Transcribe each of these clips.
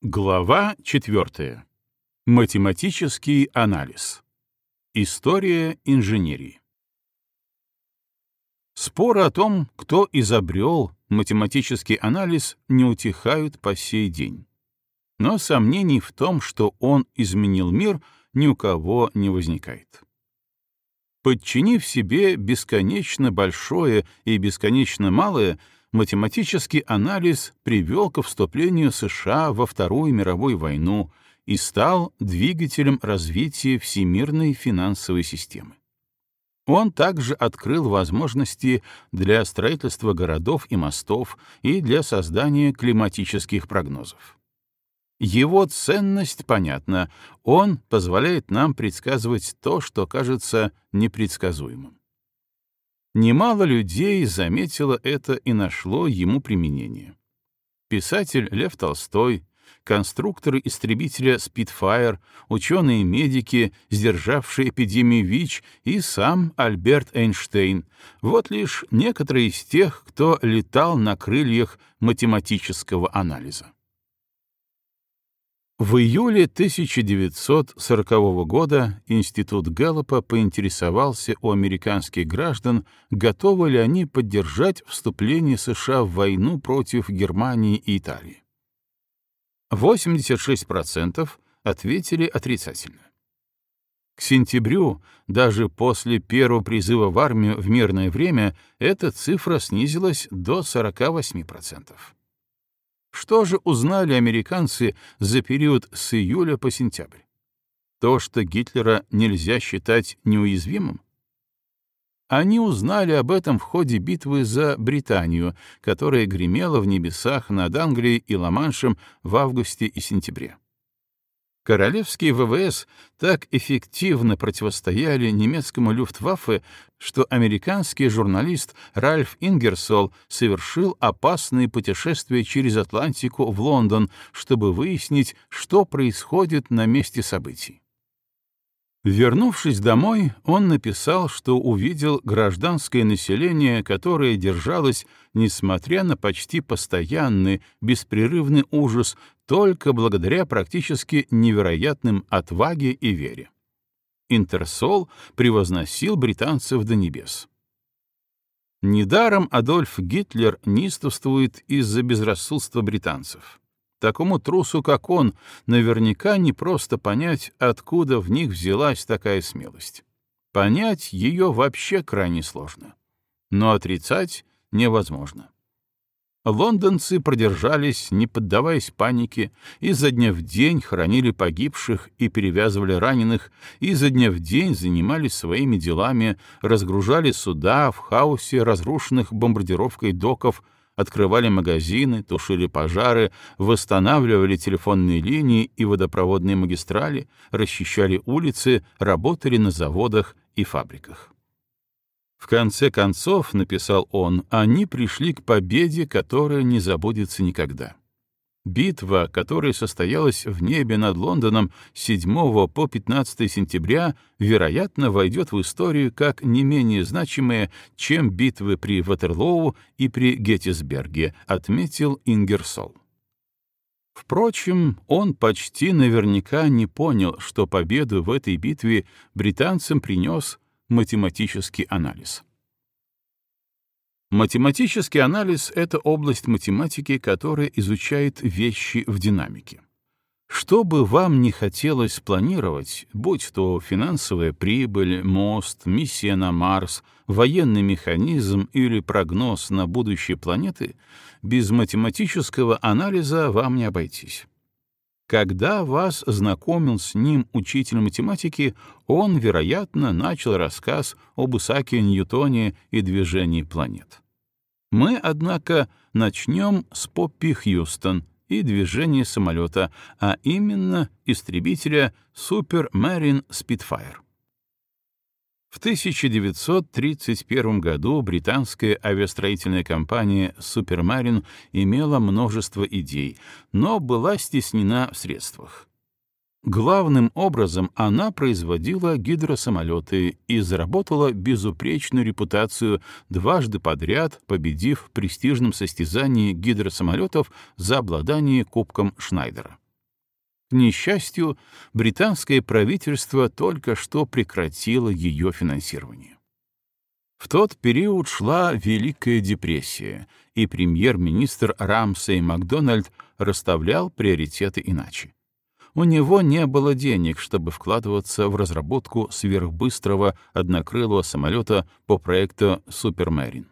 Глава 4. Математический анализ. История инженерии. Споры о том, кто изобрел математический анализ, не утихают по сей день. Но сомнений в том, что он изменил мир, ни у кого не возникает. Подчинив себе бесконечно большое и бесконечно малое, математический анализ привел к вступлению США во Вторую мировую войну и стал двигателем развития всемирной финансовой системы. Он также открыл возможности для строительства городов и мостов и для создания климатических прогнозов. Его ценность понятна, он позволяет нам предсказывать то, что кажется непредсказуемым. Немало людей заметило это и нашло ему применение. Писатель Лев Толстой, конструкторы истребителя Spitfire, ученые-медики, сдержавшие эпидемию ВИЧ, и сам Альберт Эйнштейн — вот лишь некоторые из тех, кто летал на крыльях математического анализа. В июле 1940 года Институт Гэллопа поинтересовался у американских граждан, готовы ли они поддержать вступление США в войну против Германии и Италии. 86% ответили отрицательно. К сентябрю, даже после первого призыва в армию в мирное время, эта цифра снизилась до 48%. Что же узнали американцы за период с июля по сентябрь? То, что Гитлера нельзя считать неуязвимым? Они узнали об этом в ходе битвы за Британию, которая гремела в небесах над Англией и Ла-Маншем в августе и сентябре. Королевские ВВС так эффективно противостояли немецкому Люфтваффе, что американский журналист Ральф Ингерсол совершил опасное путешествие через Атлантику в Лондон, чтобы выяснить, что происходит на месте событий. Вернувшись домой, он написал, что увидел гражданское население, которое держалось, несмотря на почти постоянный, беспрерывный ужас, только благодаря практически невероятным отваге и вере. Интерсол превозносил британцев до небес. Недаром Адольф Гитлер неистовствует из-за безрассудства британцев. Такому трусу, как он, наверняка не просто понять, откуда в них взялась такая смелость. Понять ее вообще крайне сложно. Но отрицать невозможно. Лондонцы продержались, не поддаваясь панике, изо дня в день хоронили погибших и перевязывали раненых, изо дня в день занимались своими делами, разгружали суда в хаосе разрушенных бомбардировкой доков, открывали магазины, тушили пожары, восстанавливали телефонные линии и водопроводные магистрали, расчищали улицы, работали на заводах и фабриках. В конце концов, написал он, они пришли к победе, которая не забудется никогда. Битва, которая состоялась в небе над Лондоном с 7 по 15 сентября, вероятно, войдет в историю как не менее значимая, чем битвы при Ватерлоу и при Геттисберге, отметил Ингерсол. Впрочем, он почти наверняка не понял, что победу в этой битве британцам принес математический анализ. Математический анализ — это область математики, которая изучает вещи в динамике. Что бы вам ни хотелось планировать, будь то финансовая прибыль, мост, миссия на Марс, военный механизм или прогноз на будущее планеты, без математического анализа вам не обойтись. Когда вас знакомил с ним учитель математики, он, вероятно, начал рассказ об Исааке Ньютоне и движении планет. Мы, однако, начнем с Поппи Хьюстон и движения самолета, а именно истребителя Super Marine Spitfire. В 1931 году британская авиастроительная компания Supermarine имела множество идей, но была стеснена в средствах. Главным образом она производила гидросамолеты и заработала безупречную репутацию, дважды подряд победив в престижном состязании гидросамолетов за обладание Кубком Шнайдера. К несчастью, британское правительство только что прекратило ее финансирование. В тот период шла Великая депрессия, и премьер-министр Рамсей Макдональд расставлял приоритеты иначе. У него не было денег, чтобы вкладываться в разработку сверхбыстрого однокрылого самолета по проекту «Супермэрин».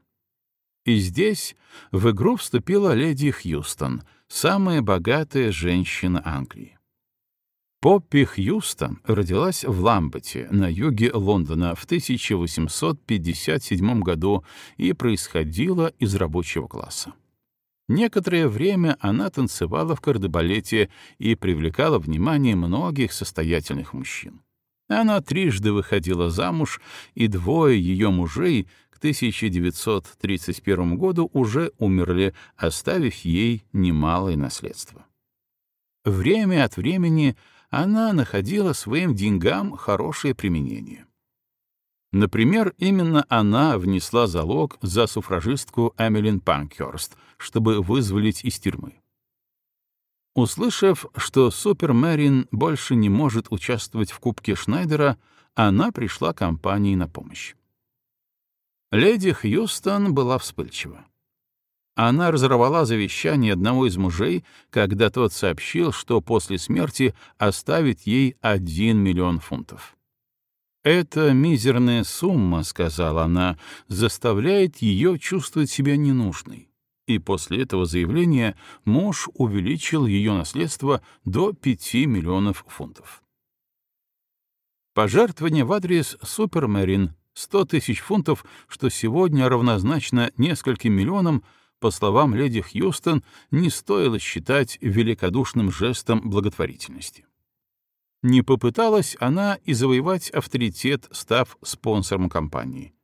И здесь в игру вступила леди Хьюстон, самая богатая женщина Англии. Поппи Хьюстон родилась в Ламбете на юге Лондона в 1857 году и происходила из рабочего класса. Некоторое время она танцевала в кардебалете и привлекала внимание многих состоятельных мужчин. Она трижды выходила замуж, и двое ее мужей к 1931 году уже умерли, оставив ей немалое наследство. Время от времени она находила своим деньгам хорошее применение. Например, именно она внесла залог за суфражистку Эмилин Панкерст, чтобы вызволить из тюрьмы. Услышав, что Супер Мэрин больше не может участвовать в Кубке Шнайдера, она пришла компании на помощь. Леди Хьюстон была вспыльчива. Она разорвала завещание одного из мужей, когда тот сообщил, что после смерти оставит ей один миллион фунтов. «Эта мизерная сумма, — сказала она, — заставляет ее чувствовать себя ненужной». И после этого заявления муж увеличил ее наследство до 5 миллионов фунтов. Пожертвование в адрес Супермэрин 100 тысяч фунтов, что сегодня равнозначно нескольким миллионам, по словам леди Хьюстон, не стоило считать великодушным жестом благотворительности. Не попыталась она и завоевать авторитет, став спонсором компании.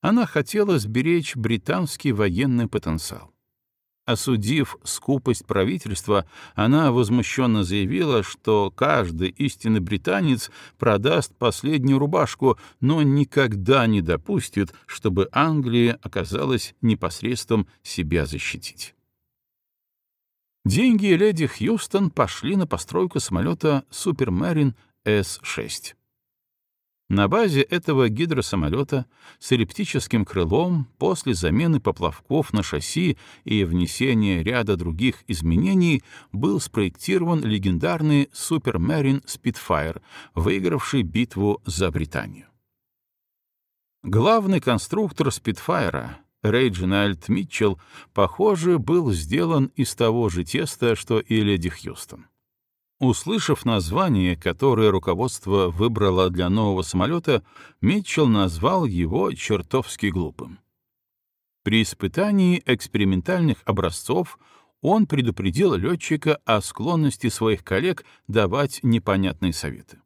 Она хотела сберечь британский военный потенциал. Осудив скупость правительства, она возмущенно заявила, что каждый истинный британец продаст последнюю рубашку, но никогда не допустит, чтобы Англия оказалась непосредством себя защитить. Деньги леди Хьюстон пошли на постройку самолета «Супермарин С-6». На базе этого гидросамолета с эллиптическим крылом после замены поплавков на шасси и внесения ряда других изменений был спроектирован легендарный Супермарин Спитфайр, выигравший битву за Британию. Главный конструктор Спитфайра, Рейджинальд Митчелл, похоже, был сделан из того же теста, что и леди Хьюстон. Услышав название, которое руководство выбрало для нового самолета, Митчелл назвал его чертовски глупым. При испытании экспериментальных образцов он предупредил летчика о склонности своих коллег давать непонятные советы.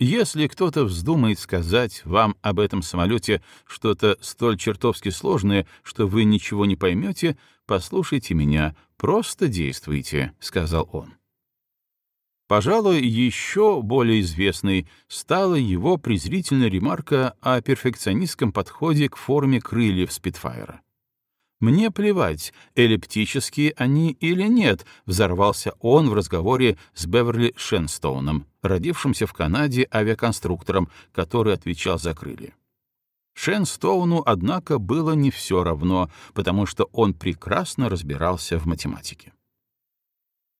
Если кто-то вздумает сказать вам об этом самолете что-то столь чертовски сложное, что вы ничего не поймете, послушайте меня, просто действуйте, — сказал он. Пожалуй, еще более известной стала его презрительная ремарка о перфекционистском подходе к форме крыльев Спитфайра. «Мне плевать, эллиптические они или нет», — взорвался он в разговоре с Беверли Шенстоуном, родившимся в Канаде авиаконструктором, который отвечал за крылья. Шенстоуну, однако, было не все равно, потому что он прекрасно разбирался в математике.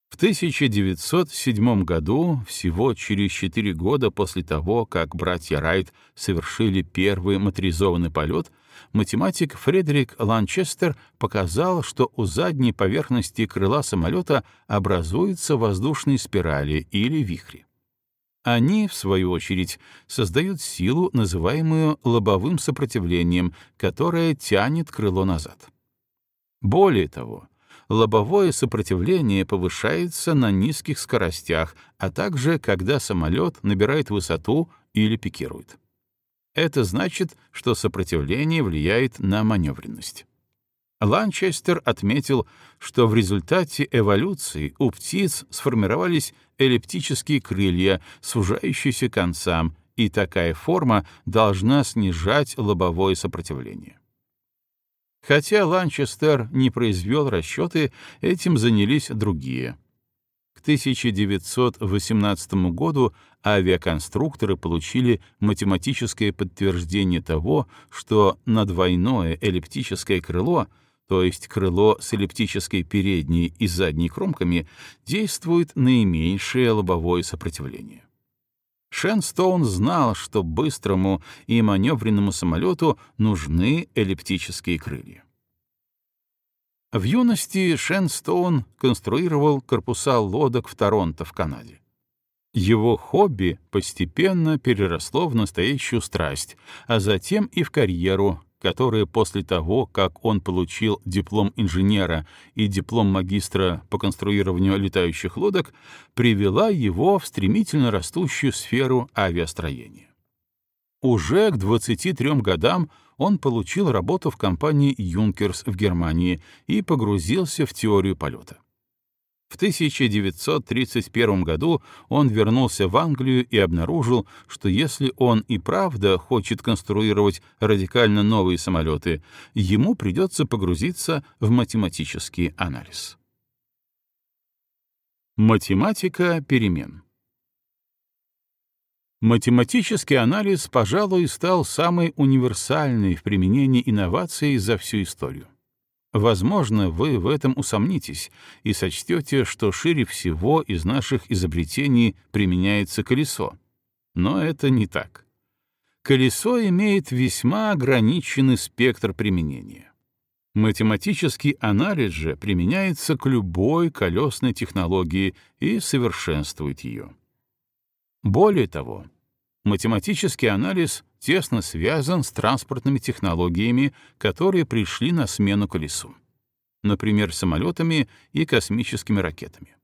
В 1907 году, всего через четыре года после того, как братья Райт совершили первый моторизованный полет, математик Фредерик Ланчестер показал, что у задней поверхности крыла самолета образуются воздушные спирали или вихри. Они, в свою очередь, создают силу, называемую лобовым сопротивлением, которая тянет крыло назад. Более того, лобовое сопротивление повышается на низких скоростях, а также когда самолет набирает высоту или пикирует. Это значит, что сопротивление влияет на маневренность. Ланчестер отметил, что в результате эволюции у птиц сформировались эллиптические крылья, сужающиеся концам, и такая форма должна снижать лобовое сопротивление. Хотя Ланчестер не произвел расчеты, этим занялись другие. К 1918 году авиаконструкторы получили математическое подтверждение того, что на двойное эллиптическое крыло, то есть крыло с эллиптической передней и задней кромками, действует наименьшее лобовое сопротивление. Шенстоун знал, что быстрому и маневренному самолету нужны эллиптические крылья. В юности Шенстоун конструировал корпуса лодок в Торонто в Канаде. Его хобби постепенно переросло в настоящую страсть, а затем и в карьеру, которая после того, как он получил диплом инженера и диплом магистра по конструированию летающих лодок, привела его в стремительно растущую сферу авиастроения. Уже к 23 годам он получил работу в компании «Юнкерс» в Германии и погрузился в теорию полета. В 1931 году он вернулся в Англию и обнаружил, что если он и правда хочет конструировать радикально новые самолеты, ему придется погрузиться в математический анализ. Математика перемен Математический анализ, пожалуй, стал самой универсальной в применении инноваций за всю историю. Возможно, вы в этом усомнитесь и сочтете, что шире всего из наших изобретений применяется колесо. Но это не так. Колесо имеет весьма ограниченный спектр применения. Математический анализ же применяется к любой колесной технологии и совершенствует ее. Более того, математический анализ тесно связан с транспортными технологиями, которые пришли на смену колесу, например, самолетами и космическими ракетами.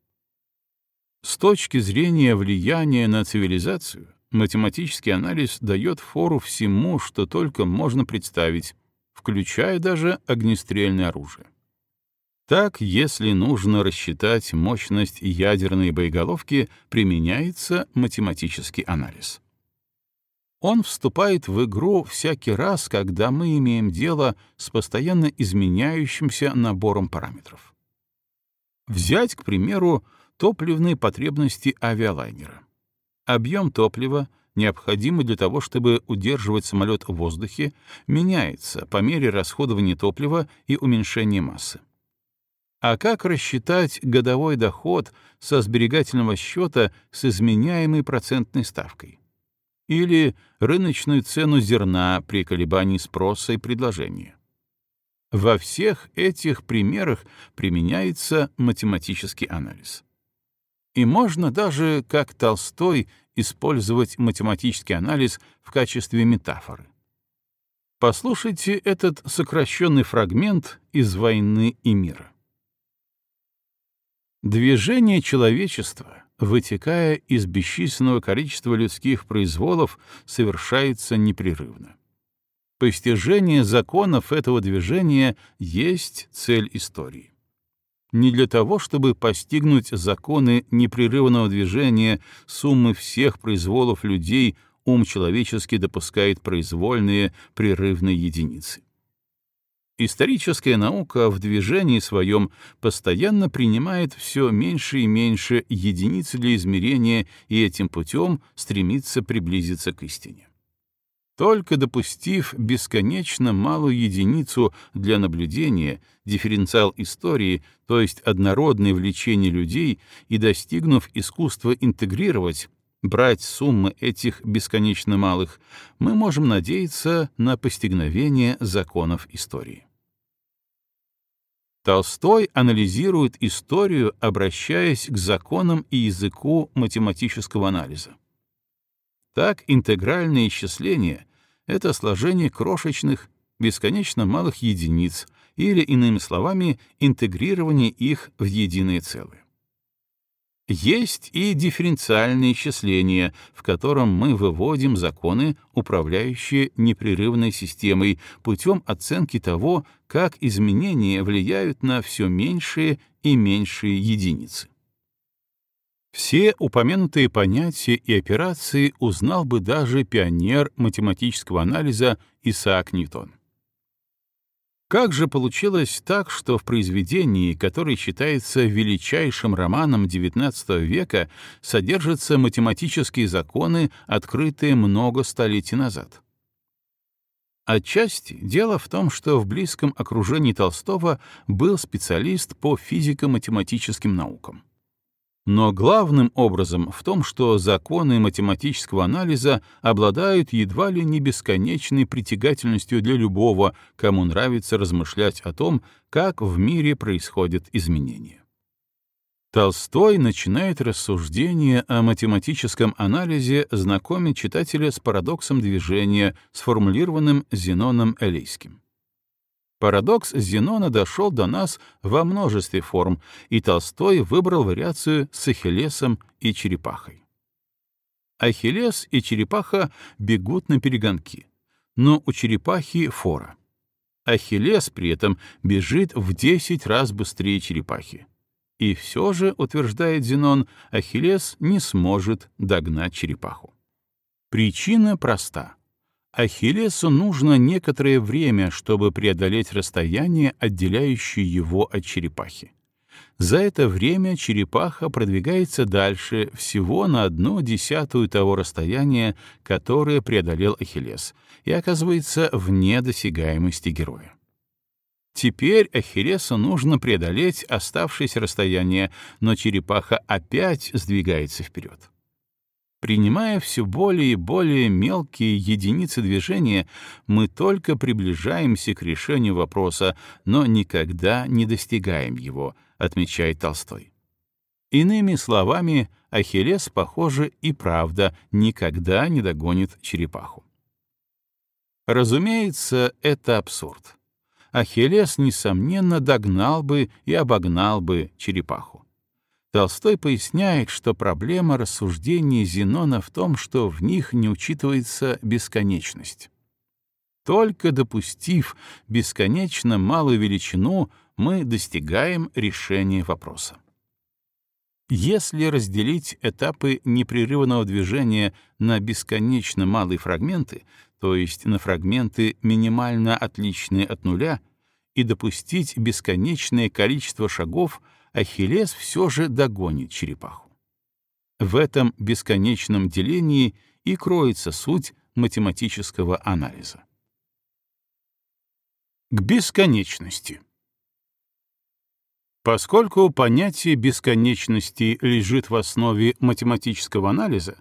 С точки зрения влияния на цивилизацию, математический анализ дает фору всему, что только можно представить, включая даже огнестрельное оружие. Так, если нужно рассчитать мощность ядерной боеголовки, применяется математический анализ. Он вступает в игру всякий раз, когда мы имеем дело с постоянно изменяющимся набором параметров. Взять, к примеру, топливные потребности авиалайнера. Объем топлива, необходимый для того, чтобы удерживать самолет в воздухе, меняется по мере расходования топлива и уменьшения массы. А как рассчитать годовой доход со сберегательного счета с изменяемой процентной ставкой? Или рыночную цену зерна при колебании спроса и предложения? Во всех этих примерах применяется математический анализ. И можно даже, как Толстой, использовать математический анализ в качестве метафоры. Послушайте этот сокращенный фрагмент из «Войны и мира». Движение человечества, вытекая из бесчисленного количества людских произволов, совершается непрерывно. Постижение законов этого движения есть цель истории. Не для того, чтобы постигнуть законы непрерывного движения суммы всех произволов людей, ум человеческий допускает произвольные прерывные единицы. Историческая наука в движении своем постоянно принимает все меньше и меньше единиц для измерения и этим путем стремится приблизиться к истине. Только допустив бесконечно малую единицу для наблюдения, дифференциал истории, то есть однородное влечение людей, и достигнув искусства интегрировать, брать суммы этих бесконечно малых, мы можем надеяться на постигновение законов истории. Толстой анализирует историю, обращаясь к законам и языку математического анализа. Так, интегральное исчисление — это сложение крошечных, бесконечно малых единиц, или, иными словами, интегрирование их в единое целое. Есть и дифференциальное исчисление, в котором мы выводим законы, управляющие непрерывной системой, путем оценки того, как изменения влияют на все меньшие и меньшие единицы. Все упомянутые понятия и операции узнал бы даже пионер математического анализа Исаак Ньютон. Как же получилось так, что в произведении, которое считается величайшим романом XIX века, содержатся математические законы, открытые много столетий назад? Отчасти дело в том, что в близком окружении Толстого был специалист по физико-математическим наукам. Но главным образом в том, что законы математического анализа обладают едва ли не бесконечной притягательностью для любого, кому нравится размышлять о том, как в мире происходят изменения. Толстой начинает рассуждение о математическом анализе знакомить читателя с парадоксом движения, сформулированным Зеноном Элейским. Парадокс Зенона дошел до нас во множестве форм, и Толстой выбрал вариацию с Ахиллесом и черепахой. Ахиллес и черепаха бегут на перегонки, но у черепахи фора. Ахиллес при этом бежит в 10 раз быстрее черепахи. И все же, утверждает Зенон, Ахиллес не сможет догнать черепаху. Причина проста. Ахиллесу нужно некоторое время, чтобы преодолеть расстояние, отделяющее его от черепахи. За это время черепаха продвигается дальше всего на одну десятую того расстояния, которое преодолел Ахиллес, и оказывается вне досягаемости героя. Теперь Ахиллесу нужно преодолеть оставшееся расстояние, но черепаха опять сдвигается вперед. Принимая все более и более мелкие единицы движения, мы только приближаемся к решению вопроса, но никогда не достигаем его, отмечает Толстой. Иными словами, Ахиллес, похоже, и правда никогда не догонит черепаху. Разумеется, это абсурд. Ахиллес, несомненно, догнал бы и обогнал бы черепаху. Толстой поясняет, что проблема рассуждений Зенона в том, что в них не учитывается бесконечность. Только допустив бесконечно малую величину, мы достигаем решения вопроса. Если разделить этапы непрерывного движения на бесконечно малые фрагменты, то есть на фрагменты минимально отличные от нуля, и допустить бесконечное количество шагов — Ахиллес все же догонит черепаху. В этом бесконечном делении и кроется суть математического анализа. К бесконечности. Поскольку понятие бесконечности лежит в основе математического анализа,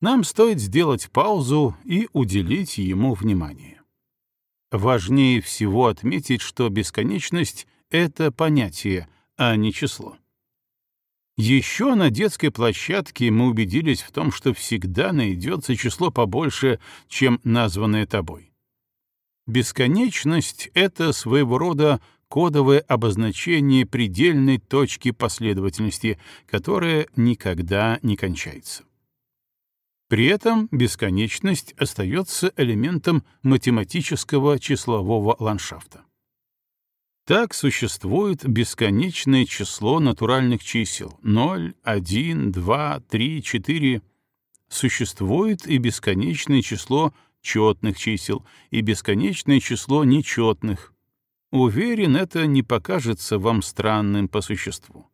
нам стоит сделать паузу и уделить ему внимание. Важнее всего отметить, что бесконечность — это понятие, а не число. Еще на детской площадке мы убедились в том, что всегда найдется число побольше, чем названное тобой. Бесконечность — это своего рода кодовое обозначение предельной точки последовательности, которая никогда не кончается. При этом бесконечность остается элементом математического числового ландшафта. Так существует бесконечное число натуральных чисел — 0, 1, 2, 3, 4. Существует и бесконечное число четных чисел, и бесконечное число нечетных. Уверен, это не покажется вам странным по существу.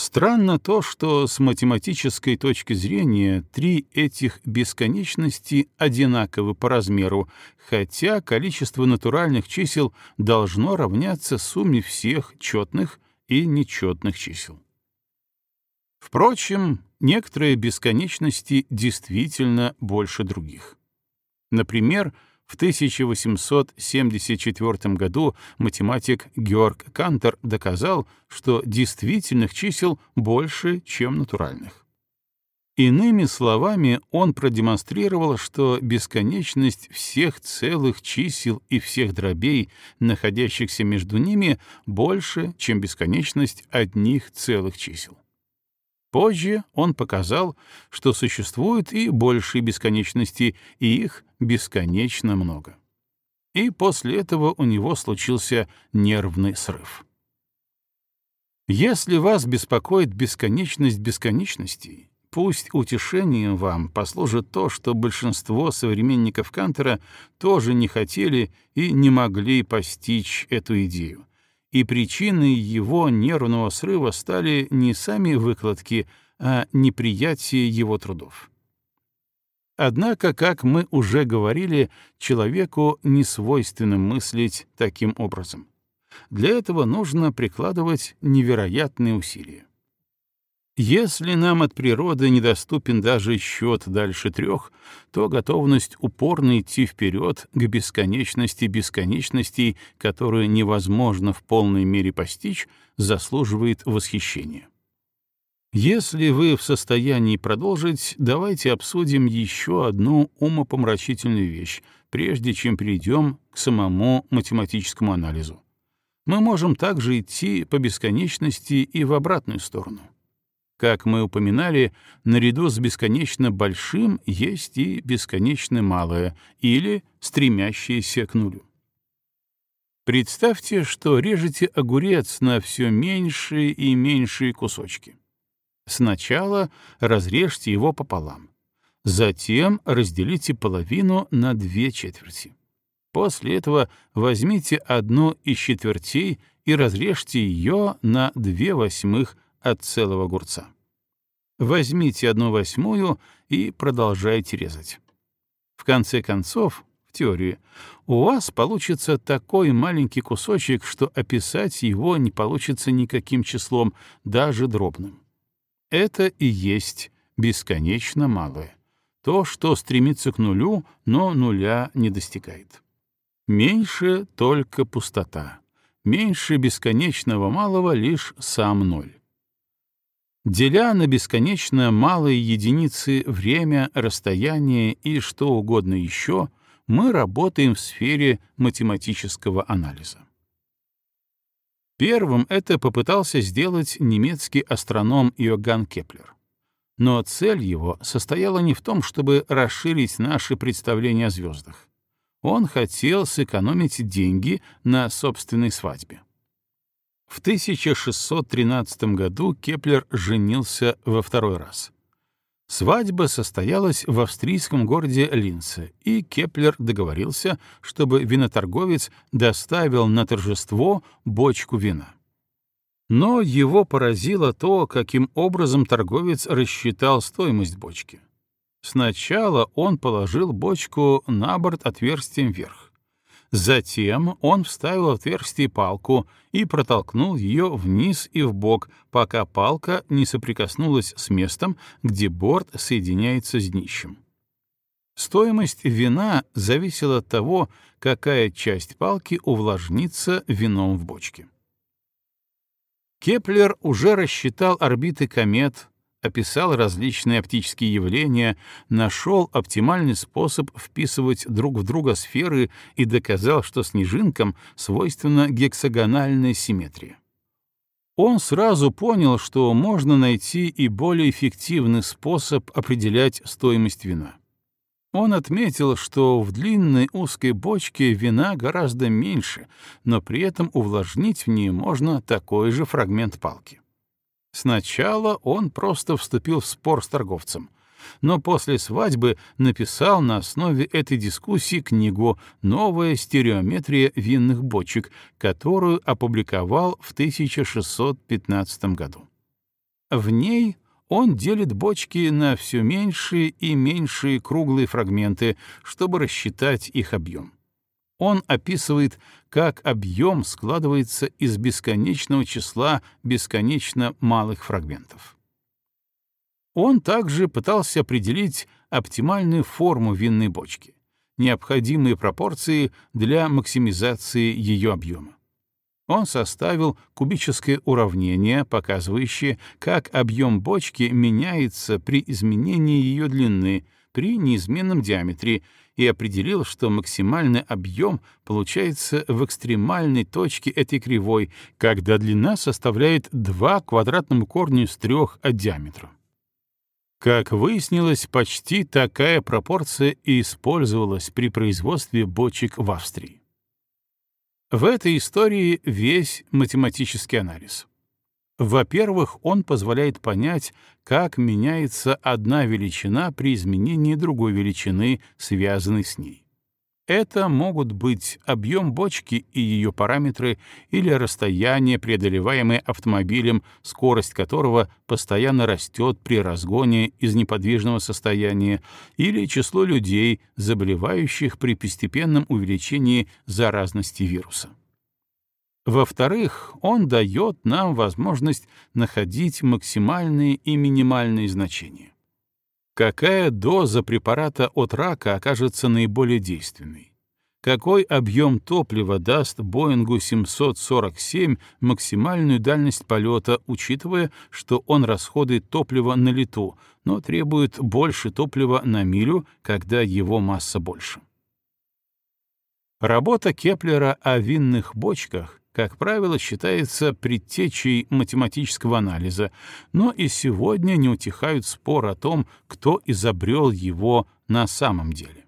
Странно то, что с математической точки зрения три этих бесконечности одинаковы по размеру, хотя количество натуральных чисел должно равняться сумме всех четных и нечетных чисел. Впрочем, некоторые бесконечности действительно больше других. Например, в 1874 году математик Георг Кантер доказал, что действительных чисел больше, чем натуральных. Иными словами, он продемонстрировал, что бесконечность всех целых чисел и всех дробей, находящихся между ними, больше, чем бесконечность одних целых чисел. Позже он показал, что существуют и большие бесконечности, и их бесконечно много. И после этого у него случился нервный срыв. Если вас беспокоит бесконечность бесконечностей, Пусть утешением вам послужит то, что большинство современников Кантера тоже не хотели и не могли постичь эту идею. И причиной его нервного срыва стали не сами выкладки, а неприятие его трудов. Однако, как мы уже говорили, человеку не свойственно мыслить таким образом. Для этого нужно прикладывать невероятные усилия. Если нам от природы недоступен даже счет дальше трех, то готовность упорно идти вперед к бесконечности бесконечностей, которую невозможно в полной мере постичь, заслуживает восхищения. Если вы в состоянии продолжить, давайте обсудим еще одну умопомрачительную вещь, прежде чем перейдем к самому математическому анализу. Мы можем также идти по бесконечности и в обратную сторону. Как мы упоминали, наряду с бесконечно большим есть и бесконечно малое, или стремящееся к нулю. Представьте, что режете огурец на все меньшие и меньшие кусочки. Сначала разрежьте его пополам. Затем разделите половину на две четверти. После этого возьмите одну из четвертей и разрежьте ее на две восьмых от целого огурца. Возьмите одну восьмую и продолжайте резать. В конце концов, в теории, у вас получится такой маленький кусочек, что описать его не получится никаким числом, даже дробным. Это и есть бесконечно малое. То, что стремится к нулю, но нуля не достигает. Меньше только пустота. Меньше бесконечного малого лишь сам ноль. Деля на бесконечно малые единицы время, расстояние и что угодно еще, мы работаем в сфере математического анализа. Первым это попытался сделать немецкий астроном Иоганн Кеплер. Но цель его состояла не в том, чтобы расширить наши представления о звездах. Он хотел сэкономить деньги на собственной свадьбе. В 1613 году Кеплер женился во второй раз. Свадьба состоялась в австрийском городе Линце, и Кеплер договорился, чтобы виноторговец доставил на торжество бочку вина. Но его поразило то, каким образом торговец рассчитал стоимость бочки. Сначала он положил бочку на борт отверстием вверх. Затем он вставил в отверстие палку и протолкнул ее вниз и вбок, пока палка не соприкоснулась с местом, где борт соединяется с днищем. Стоимость вина зависела от того, какая часть палки увлажнится вином в бочке. Кеплер уже рассчитал орбиты комет, описал различные оптические явления, нашел оптимальный способ вписывать друг в друга сферы и доказал, что снежинкам свойственна гексагональная симметрия. Он сразу понял, что можно найти и более эффективный способ определять стоимость вина. Он отметил, что в длинной узкой бочке вина гораздо меньше, но при этом увлажнить в ней можно такой же фрагмент палки. Сначала он просто вступил в спор с торговцем, но после свадьбы написал на основе этой дискуссии книгу «Новая стереометрия винных бочек», которую опубликовал в 1615 году. В ней он делит бочки на все меньшие и меньшие круглые фрагменты, чтобы рассчитать их объем он описывает, как объем складывается из бесконечного числа бесконечно малых фрагментов. Он также пытался определить оптимальную форму винной бочки, необходимые пропорции для максимизации ее объема. Он составил кубическое уравнение, показывающее, как объем бочки меняется при изменении ее длины при неизменном диаметре и определил, что максимальный объем получается в экстремальной точке этой кривой, когда длина составляет 2 квадратному корню из 3 от диаметра. Как выяснилось, почти такая пропорция и использовалась при производстве бочек в Австрии. В этой истории весь математический анализ. Во-первых, он позволяет понять, как меняется одна величина при изменении другой величины, связанной с ней. Это могут быть объем бочки и ее параметры или расстояние, преодолеваемое автомобилем, скорость которого постоянно растет при разгоне из неподвижного состояния, или число людей, заболевающих при постепенном увеличении заразности вируса. Во-вторых, он дает нам возможность находить максимальные и минимальные значения какая доза препарата от рака окажется наиболее действенной, какой объем топлива даст Боингу 747 максимальную дальность полета, учитывая, что он расходует топливо на лету, но требует больше топлива на милю, когда его масса больше. Работа Кеплера о винных бочках как правило, считается предтечей математического анализа, но и сегодня не утихают споры о том, кто изобрел его на самом деле.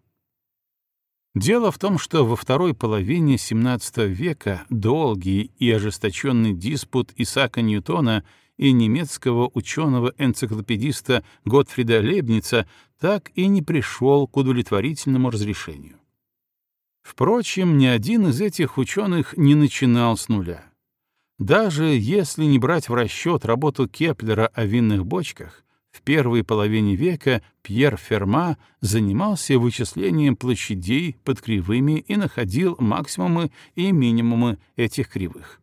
Дело в том, что во второй половине XVII века долгий и ожесточенный диспут Исаака Ньютона и немецкого ученого-энциклопедиста Готфрида Лейбница так и не пришел к удовлетворительному разрешению. Впрочем, ни один из этих ученых не начинал с нуля. Даже если не брать в расчет работу Кеплера о винных бочках, в первой половине века Пьер Ферма занимался вычислением площадей под кривыми и находил максимумы и минимумы этих кривых.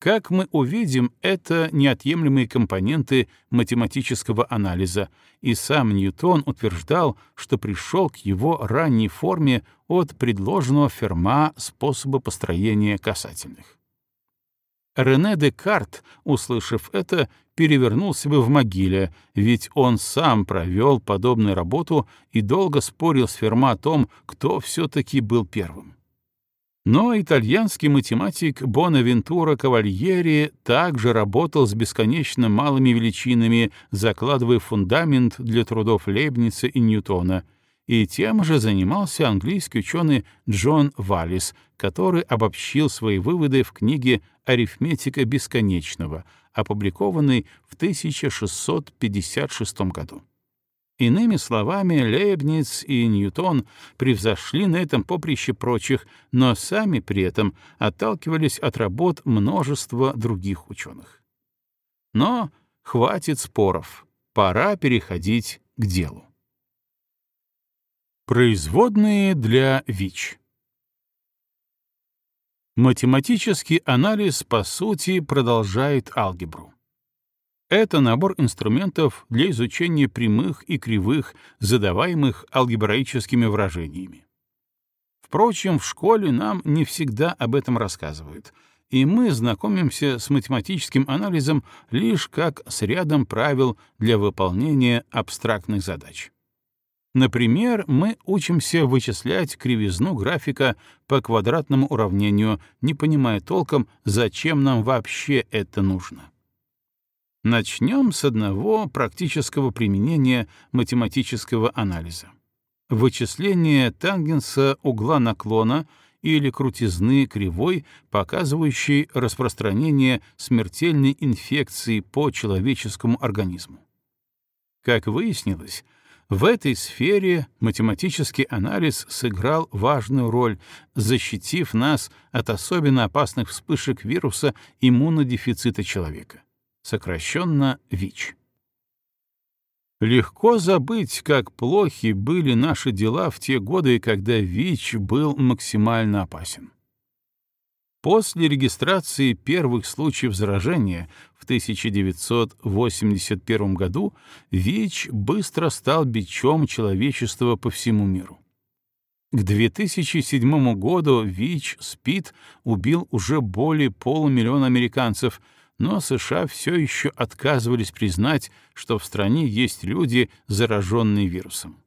Как мы увидим, это неотъемлемые компоненты математического анализа, и сам Ньютон утверждал, что пришел к его ранней форме от предложенного Ферма способа построения касательных. Рене Декарт, услышав это, перевернулся бы в могиле, ведь он сам провел подобную работу и долго спорил с Ферма о том, кто все-таки был первым. Но итальянский математик Бонавентура Кавальери также работал с бесконечно малыми величинами, закладывая фундамент для трудов Лейбница и Ньютона, и тем же занимался английский ученый Джон Валлис, который обобщил свои выводы в книге «Арифметика бесконечного», опубликованной в 1656 году. Иными словами, Лейбниц и Ньютон превзошли на этом поприще прочих, но сами при этом отталкивались от работ множества других ученых. Но хватит споров, пора переходить к делу. Производные для ВИЧ Математический анализ, по сути, продолжает алгебру. Это набор инструментов для изучения прямых и кривых, задаваемых алгебраическими выражениями. Впрочем, в школе нам не всегда об этом рассказывают, и мы знакомимся с математическим анализом лишь как с рядом правил для выполнения абстрактных задач. Например, мы учимся вычислять кривизну графика по квадратному уравнению, не понимая толком, зачем нам вообще это нужно. Начнем с одного практического применения математического анализа. Вычисление тангенса угла наклона или крутизны кривой, показывающей распространение смертельной инфекции по человеческому организму. Как выяснилось, в этой сфере математический анализ сыграл важную роль, защитив нас от особенно опасных вспышек вируса иммунодефицита человека сокращенно ВИЧ. Легко забыть, как плохи были наши дела в те годы, когда ВИЧ был максимально опасен. После регистрации первых случаев заражения в 1981 году ВИЧ быстро стал бичом человечества по всему миру. К 2007 году ВИЧ, СПИД, убил уже более полумиллиона американцев — но США все еще отказывались признать, что в стране есть люди, зараженные вирусом.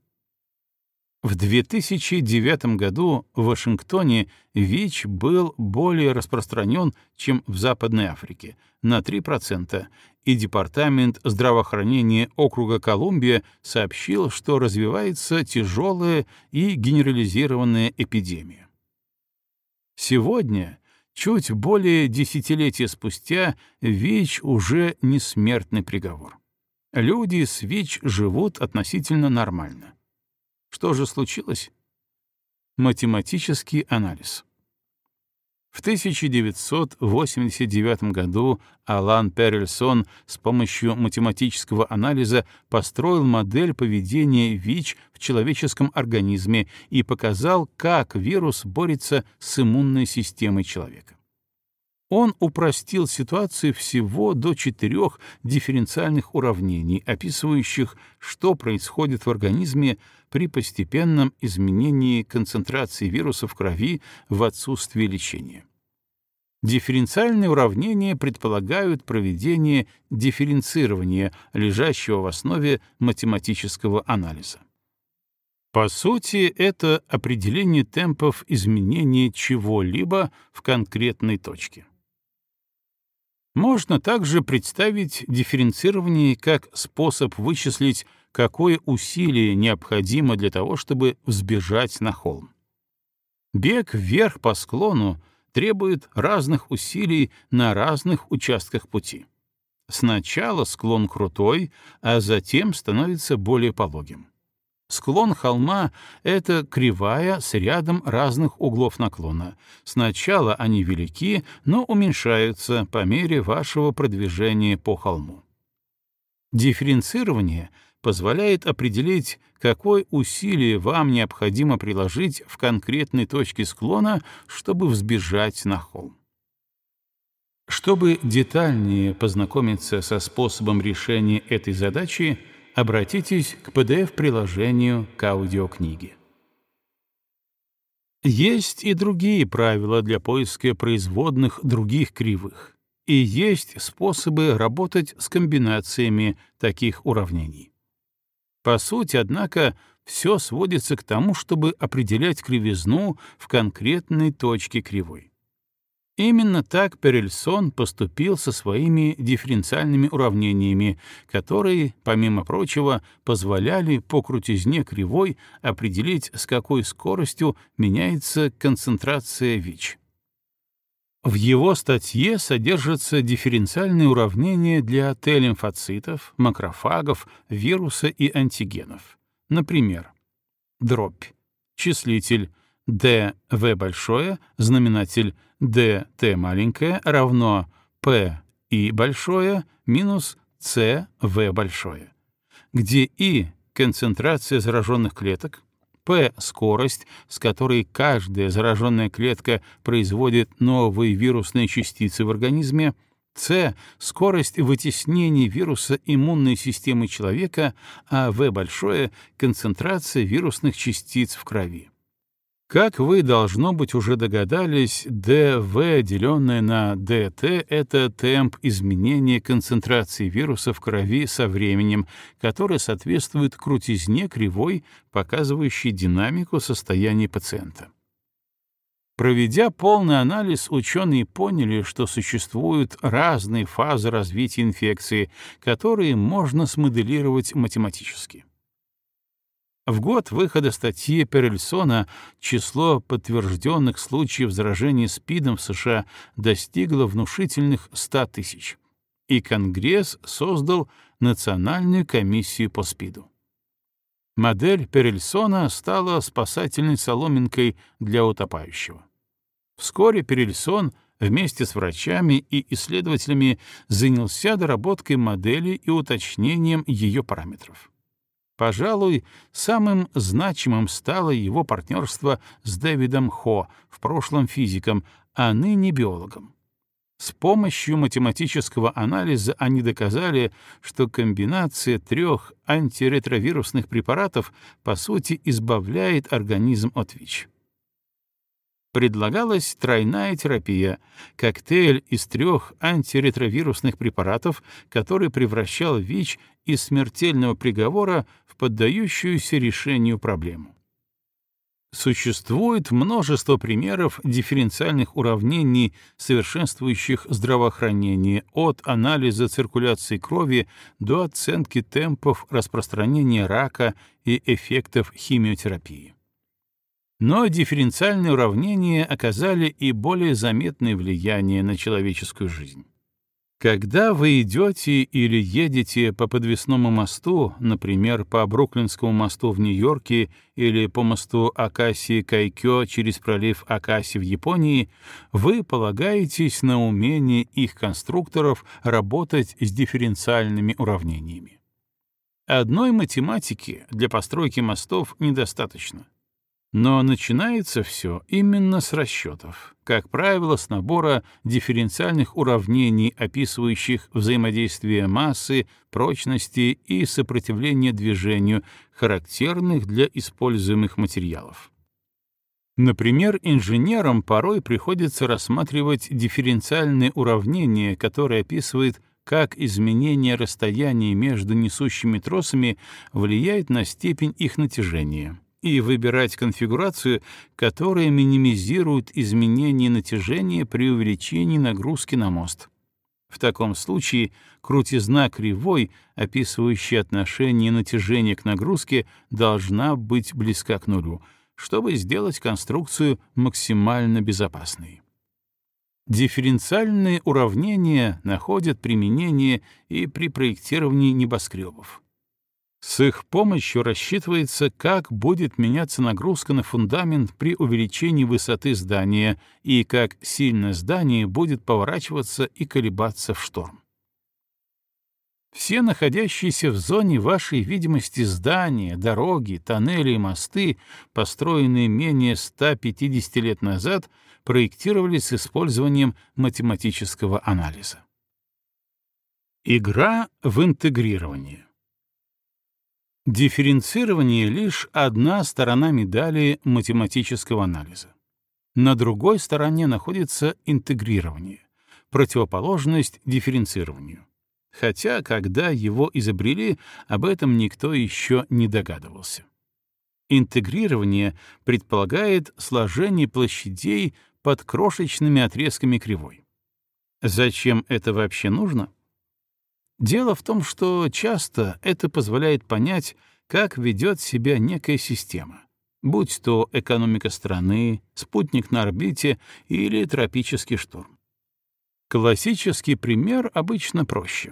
В 2009 году в Вашингтоне ВИЧ был более распространен, чем в Западной Африке, на 3%, и Департамент здравоохранения округа Колумбия сообщил, что развивается тяжелая и генерализированная эпидемия. Сегодня Чуть более десятилетия спустя ВИЧ уже не смертный приговор. Люди с ВИЧ живут относительно нормально. Что же случилось? Математический анализ. В 1989 году Алан Перельсон с помощью математического анализа построил модель поведения ВИЧ в человеческом организме и показал, как вирус борется с иммунной системой человека. Он упростил ситуацию всего до четырех дифференциальных уравнений, описывающих, что происходит в организме при постепенном изменении концентрации вируса в крови в отсутствии лечения. Дифференциальные уравнения предполагают проведение дифференцирования, лежащего в основе математического анализа. По сути, это определение темпов изменения чего-либо в конкретной точке. Можно также представить дифференцирование как способ вычислить, какое усилие необходимо для того, чтобы взбежать на холм. Бег вверх по склону требует разных усилий на разных участках пути. Сначала склон крутой, а затем становится более пологим. Склон холма — это кривая с рядом разных углов наклона. Сначала они велики, но уменьшаются по мере вашего продвижения по холму. Дифференцирование позволяет определить, какое усилие вам необходимо приложить в конкретной точке склона, чтобы взбежать на холм. Чтобы детальнее познакомиться со способом решения этой задачи, обратитесь к PDF-приложению к аудиокниге. Есть и другие правила для поиска производных других кривых, и есть способы работать с комбинациями таких уравнений. По сути, однако, все сводится к тому, чтобы определять кривизну в конкретной точке кривой. Именно так Перельсон поступил со своими дифференциальными уравнениями, которые, помимо прочего, позволяли по крутизне кривой определить, с какой скоростью меняется концентрация ВИЧ. В его статье содержатся дифференциальные уравнения для Т-лимфоцитов, макрофагов, вируса и антигенов. Например, дробь, числитель dV большое, знаменатель dt маленькое равно p и большое минус cv большое, где и концентрация зараженных клеток, P — скорость, с которой каждая зараженная клетка производит новые вирусные частицы в организме, C — скорость вытеснения вируса иммунной системы человека, а V большое — концентрация вирусных частиц в крови. Как вы, должно быть, уже догадались, dV, деленное на dt, — это темп изменения концентрации вируса в крови со временем, который соответствует крутизне кривой, показывающей динамику состояния пациента. Проведя полный анализ, ученые поняли, что существуют разные фазы развития инфекции, которые можно смоделировать математически. В год выхода статьи Перельсона число подтвержденных случаев заражения СПИДом в США достигло внушительных 100 тысяч, и Конгресс создал Национальную комиссию по СПИДу. Модель Перельсона стала спасательной соломинкой для утопающего. Вскоре Перельсон вместе с врачами и исследователями занялся доработкой модели и уточнением ее параметров. Пожалуй, самым значимым стало его партнерство с Дэвидом Хо, в прошлом физиком, а ныне биологом. С помощью математического анализа они доказали, что комбинация трех антиретровирусных препаратов по сути избавляет организм от ВИЧ предлагалась тройная терапия, коктейль из трех антиретровирусных препаратов, который превращал ВИЧ из смертельного приговора поддающуюся решению проблему. Существует множество примеров дифференциальных уравнений, совершенствующих здравоохранение от анализа циркуляции крови до оценки темпов распространения рака и эффектов химиотерапии. Но дифференциальные уравнения оказали и более заметное влияние на человеческую жизнь. Когда вы идете или едете по подвесному мосту, например, по Бруклинскому мосту в Нью-Йорке или по мосту Акаси-Кайкё через пролив Акаси в Японии, вы полагаетесь на умение их конструкторов работать с дифференциальными уравнениями. Одной математики для постройки мостов недостаточно. Но начинается все именно с расчетов, как правило, с набора дифференциальных уравнений, описывающих взаимодействие массы, прочности и сопротивления движению, характерных для используемых материалов. Например, инженерам порой приходится рассматривать дифференциальные уравнения, которые описывают, как изменение расстояния между несущими тросами влияет на степень их натяжения и выбирать конфигурацию, которая минимизирует изменение натяжения при увеличении нагрузки на мост. В таком случае крутизна кривой, описывающая отношение натяжения к нагрузке, должна быть близка к нулю, чтобы сделать конструкцию максимально безопасной. Дифференциальные уравнения находят применение и при проектировании небоскребов. С их помощью рассчитывается, как будет меняться нагрузка на фундамент при увеличении высоты здания и как сильно здание будет поворачиваться и колебаться в шторм. Все находящиеся в зоне вашей видимости здания, дороги, тоннели и мосты, построенные менее 150 лет назад, проектировались с использованием математического анализа. Игра в интегрирование. Дифференцирование — лишь одна сторона медали математического анализа. На другой стороне находится интегрирование, противоположность дифференцированию. Хотя, когда его изобрели, об этом никто еще не догадывался. Интегрирование предполагает сложение площадей под крошечными отрезками кривой. Зачем это вообще нужно? Дело в том, что часто это позволяет понять, как ведет себя некая система, будь то экономика страны, спутник на орбите или тропический шторм. Классический пример обычно проще.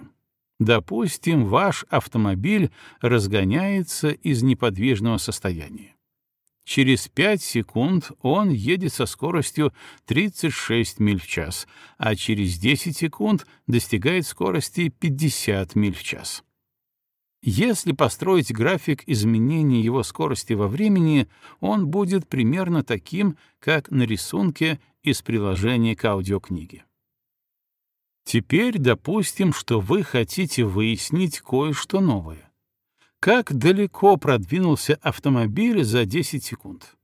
Допустим, ваш автомобиль разгоняется из неподвижного состояния. Через 5 секунд он едет со скоростью 36 миль в час, а через 10 секунд достигает скорости 50 миль в час. Если построить график изменения его скорости во времени, он будет примерно таким, как на рисунке из приложения к аудиокниге. Теперь допустим, что вы хотите выяснить кое-что новое. Как далеко продвинулся автомобиль за 10 секунд?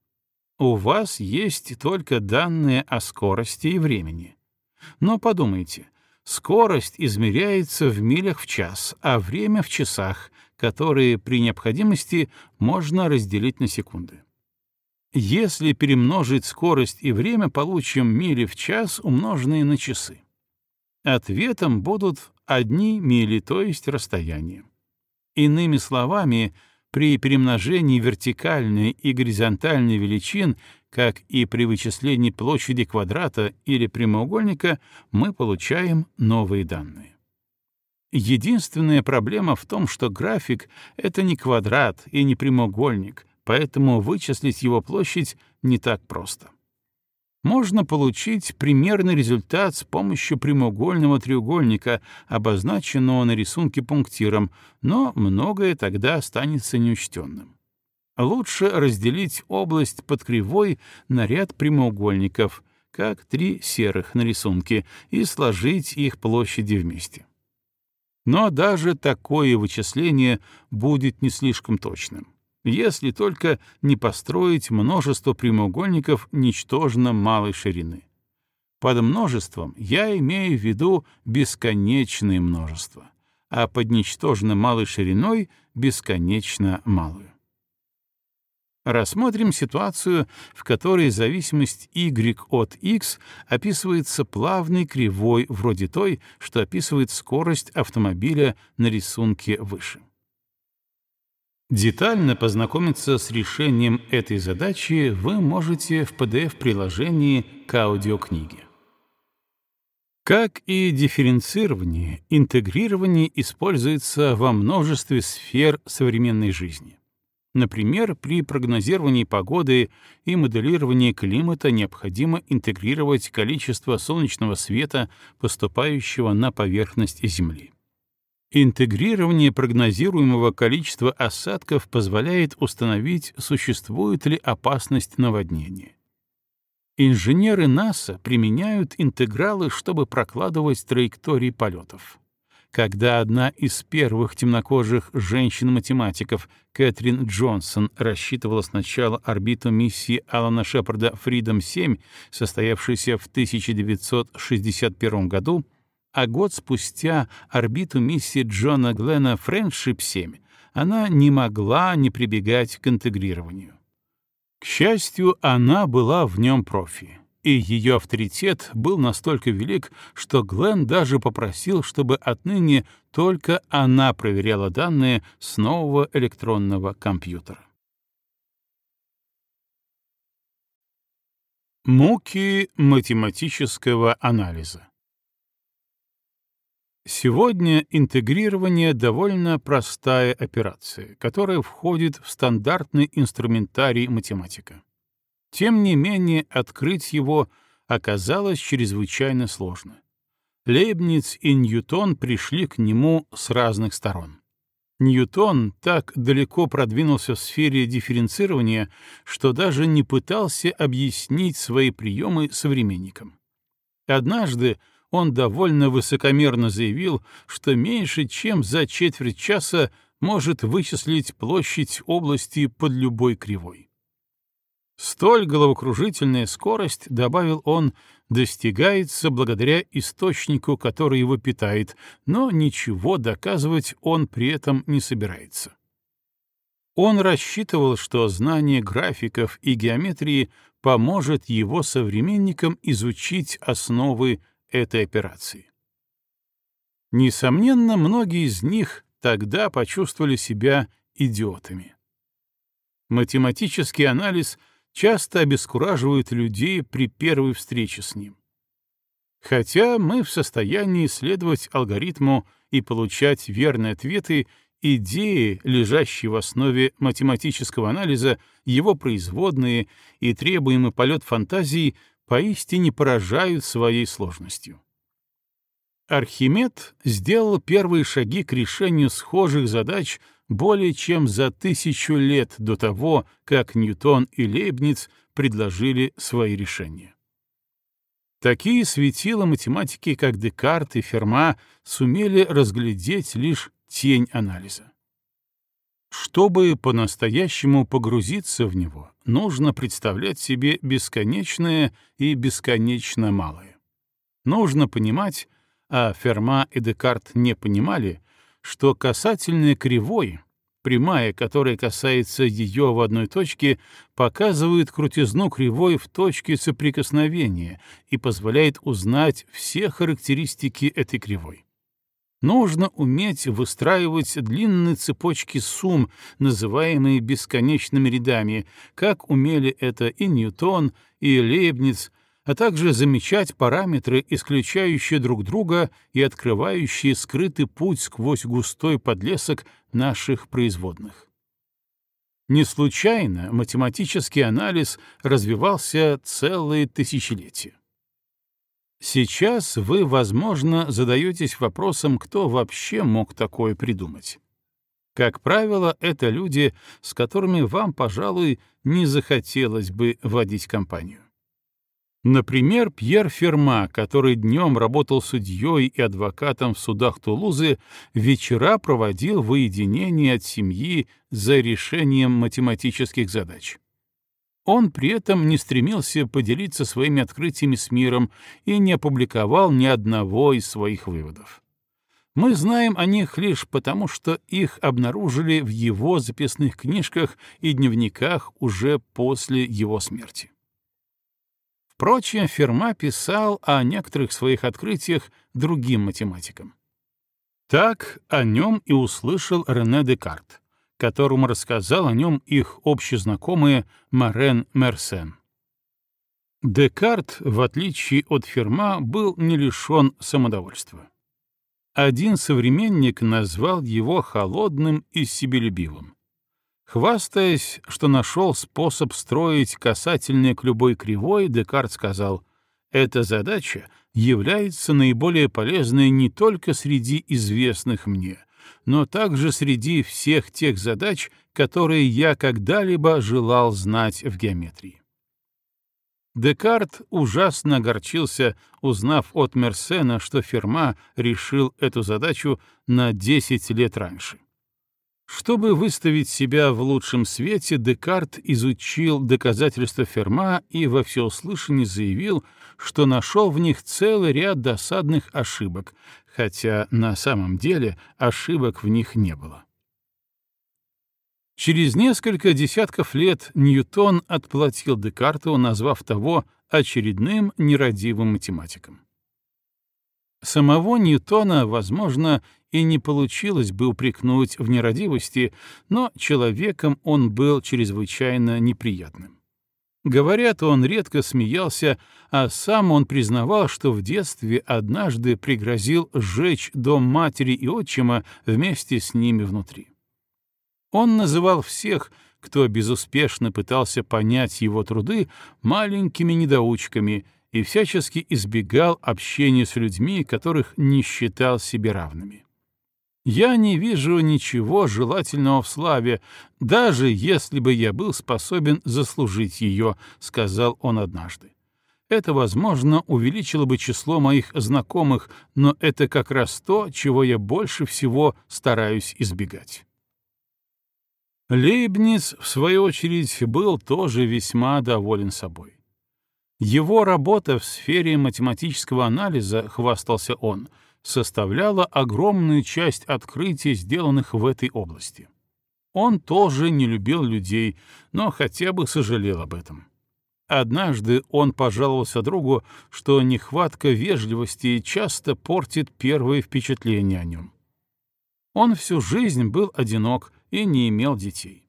У вас есть только данные о скорости и времени. Но подумайте, скорость измеряется в милях в час, а время в часах, которые при необходимости можно разделить на секунды. Если перемножить скорость и время, получим мили в час, умноженные на часы. Ответом будут одни мили, то есть расстояние. Иными словами, при перемножении вертикальной и горизонтальной величин, как и при вычислении площади квадрата или прямоугольника, мы получаем новые данные. Единственная проблема в том, что график — это не квадрат и не прямоугольник, поэтому вычислить его площадь не так просто можно получить примерный результат с помощью прямоугольного треугольника, обозначенного на рисунке пунктиром, но многое тогда останется неучтенным. Лучше разделить область под кривой на ряд прямоугольников, как три серых на рисунке, и сложить их площади вместе. Но даже такое вычисление будет не слишком точным если только не построить множество прямоугольников ничтожно малой ширины. Под множеством я имею в виду бесконечное множество, а под ничтожно малой шириной — бесконечно малую. Рассмотрим ситуацию, в которой зависимость y от x описывается плавной кривой вроде той, что описывает скорость автомобиля на рисунке выше. Детально познакомиться с решением этой задачи вы можете в PDF-приложении к аудиокниге. Как и дифференцирование, интегрирование используется во множестве сфер современной жизни. Например, при прогнозировании погоды и моделировании климата необходимо интегрировать количество солнечного света, поступающего на поверхность Земли. Интегрирование прогнозируемого количества осадков позволяет установить, существует ли опасность наводнения. Инженеры НАСА применяют интегралы, чтобы прокладывать траектории полетов. Когда одна из первых темнокожих женщин-математиков, Кэтрин Джонсон, рассчитывала сначала орбиту миссии Алана Шепарда «Фридом-7», состоявшейся в 1961 году, а год спустя орбиту миссии Джона Глена «Френдшип-7», она не могла не прибегать к интегрированию. К счастью, она была в нем профи, и ее авторитет был настолько велик, что Глен даже попросил, чтобы отныне только она проверяла данные с нового электронного компьютера. Муки математического анализа Сегодня интегрирование — довольно простая операция, которая входит в стандартный инструментарий математика. Тем не менее, открыть его оказалось чрезвычайно сложно. Лейбниц и Ньютон пришли к нему с разных сторон. Ньютон так далеко продвинулся в сфере дифференцирования, что даже не пытался объяснить свои приемы современникам. Однажды он довольно высокомерно заявил, что меньше чем за четверть часа может вычислить площадь области под любой кривой. Столь головокружительная скорость, добавил он, достигается благодаря источнику, который его питает, но ничего доказывать он при этом не собирается. Он рассчитывал, что знание графиков и геометрии поможет его современникам изучить основы этой операции. Несомненно, многие из них тогда почувствовали себя идиотами. Математический анализ часто обескураживает людей при первой встрече с ним. Хотя мы в состоянии исследовать алгоритму и получать верные ответы, идеи, лежащие в основе математического анализа, его производные и требуемый полет фантазии поистине поражают своей сложностью. Архимед сделал первые шаги к решению схожих задач более чем за тысячу лет до того, как Ньютон и Лейбниц предложили свои решения. Такие светила математики, как Декарт и Ферма, сумели разглядеть лишь тень анализа. Чтобы по-настоящему погрузиться в него, нужно представлять себе бесконечное и бесконечно малое. Нужно понимать, а Ферма и Декарт не понимали, что касательная кривой, прямая, которая касается ее в одной точке, показывает крутизну кривой в точке соприкосновения и позволяет узнать все характеристики этой кривой. Нужно уметь выстраивать длинные цепочки сумм, называемые бесконечными рядами, как умели это и Ньютон, и Лейбниц, а также замечать параметры, исключающие друг друга и открывающие скрытый путь сквозь густой подлесок наших производных. Не случайно математический анализ развивался целые тысячелетия. Сейчас вы, возможно, задаетесь вопросом, кто вообще мог такое придумать. Как правило, это люди, с которыми вам, пожалуй, не захотелось бы водить компанию. Например, Пьер Ферма, который днем работал судьей и адвокатом в судах Тулузы, вечера проводил в уединении от семьи за решением математических задач. Он при этом не стремился поделиться своими открытиями с миром и не опубликовал ни одного из своих выводов. Мы знаем о них лишь потому, что их обнаружили в его записных книжках и дневниках уже после его смерти. Впрочем, Ферма писал о некоторых своих открытиях другим математикам. Так о нем и услышал Рене Декарт, которому рассказал о нем их общезнакомый Марен Мерсен. Декарт, в отличие от Ферма, был не лишен самодовольства. Один современник назвал его холодным и себелюбивым. Хвастаясь, что нашел способ строить касательное к любой кривой, Декарт сказал, «Эта задача является наиболее полезной не только среди известных мне, но также среди всех тех задач, которые я когда-либо желал знать в геометрии». Декарт ужасно огорчился, узнав от Мерсена, что Ферма решил эту задачу на 10 лет раньше. Чтобы выставить себя в лучшем свете, Декарт изучил доказательства Ферма и во всеуслышание заявил, что нашел в них целый ряд досадных ошибок, хотя на самом деле ошибок в них не было. Через несколько десятков лет Ньютон отплатил Декарту, назвав того очередным нерадивым математиком. Самого Ньютона, возможно, и не получилось бы упрекнуть в нерадивости, но человеком он был чрезвычайно неприятным. Говорят, он редко смеялся, а сам он признавал, что в детстве однажды пригрозил сжечь дом матери и отчима вместе с ними внутри. Он называл всех, кто безуспешно пытался понять его труды, маленькими недоучками и всячески избегал общения с людьми, которых не считал себе равными. «Я не вижу ничего желательного в славе, даже если бы я был способен заслужить ее», — сказал он однажды. Это, возможно, увеличило бы число моих знакомых, но это как раз то, чего я больше всего стараюсь избегать. Лейбниц, в свою очередь, был тоже весьма доволен собой. Его работа в сфере математического анализа, хвастался он, составляла огромную часть открытий, сделанных в этой области. Он тоже не любил людей, но хотя бы сожалел об этом. Однажды он пожаловался другу, что нехватка вежливости часто портит первые впечатления о нем. Он всю жизнь был одинок, и не имел детей.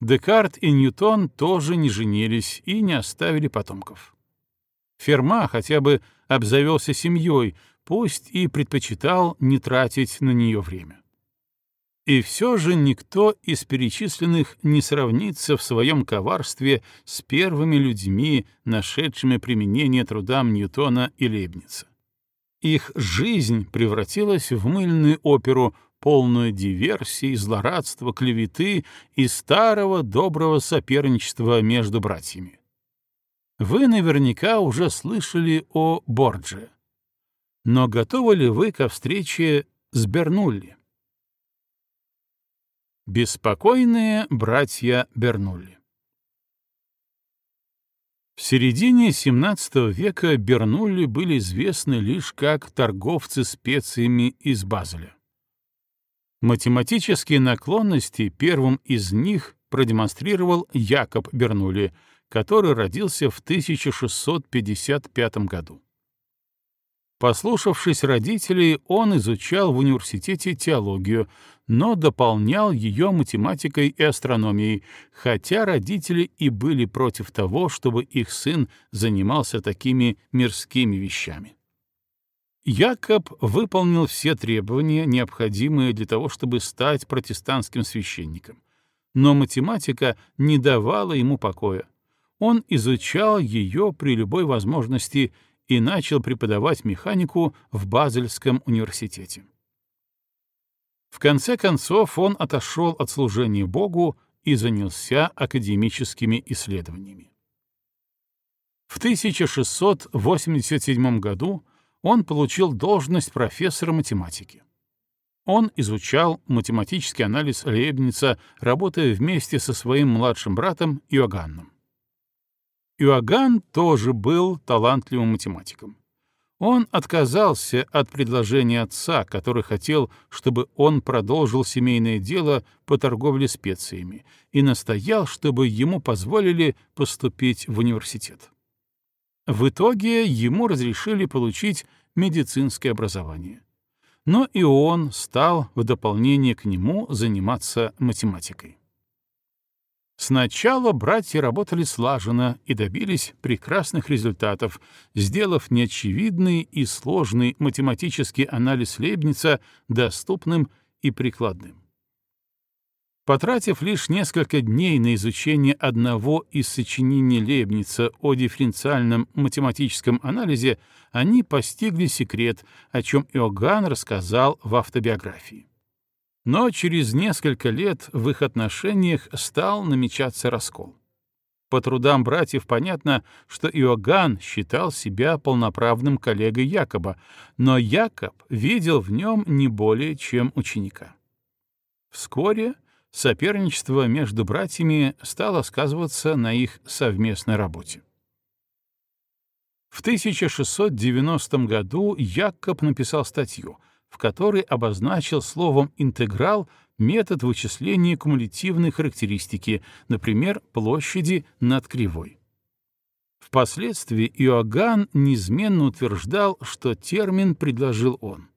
Декарт и Ньютон тоже не женились и не оставили потомков. Ферма хотя бы обзавелся семьей, пусть и предпочитал не тратить на нее время. И все же никто из перечисленных не сравнится в своем коварстве с первыми людьми, нашедшими применение трудам Ньютона и Лейбница. Их жизнь превратилась в мыльную оперу, полную диверсий, злорадства, клеветы и старого доброго соперничества между братьями. Вы наверняка уже слышали о Бордже. Но готовы ли вы ко встрече с Бернулли? Беспокойные братья Бернулли В середине XVII века Бернулли были известны лишь как торговцы специями из Базеля. Математические наклонности первым из них продемонстрировал Якоб Бернули, который родился в 1655 году. Послушавшись родителей, он изучал в университете теологию, но дополнял ее математикой и астрономией, хотя родители и были против того, чтобы их сын занимался такими мирскими вещами. Якоб выполнил все требования, необходимые для того, чтобы стать протестантским священником. Но математика не давала ему покоя. Он изучал ее при любой возможности и начал преподавать механику в Базельском университете. В конце концов он отошел от служения Богу и занялся академическими исследованиями. В 1687 году он получил должность профессора математики. Он изучал математический анализ Лейбница, работая вместе со своим младшим братом Иоганном. Иоганн тоже был талантливым математиком. Он отказался от предложения отца, который хотел, чтобы он продолжил семейное дело по торговле специями, и настоял, чтобы ему позволили поступить в университет. В итоге ему разрешили получить медицинское образование. но и он стал в дополнение к нему заниматься математикой. Сначала братья работали слаженно и добились прекрасных результатов, сделав неочевидный и сложный математический анализ Лейбница доступным и прикладным. Потратив лишь несколько дней на изучение одного из сочинений Лейбница о дифференциальном математическом анализе, они постигли секрет, о чем Иоганн рассказал в автобиографии. Но через несколько лет в их отношениях стал намечаться раскол. По трудам братьев понятно, что Иоганн считал себя полноправным коллегой Якоба, но Якоб видел в нем не более чем ученика. Вскоре соперничество между братьями стало сказываться на их совместной работе. В 1690 году Якоб написал статью — в которой обозначил словом «интеграл» метод вычисления кумулятивной характеристики, например, площади над кривой. Впоследствии Иоганн неизменно утверждал, что термин предложил он.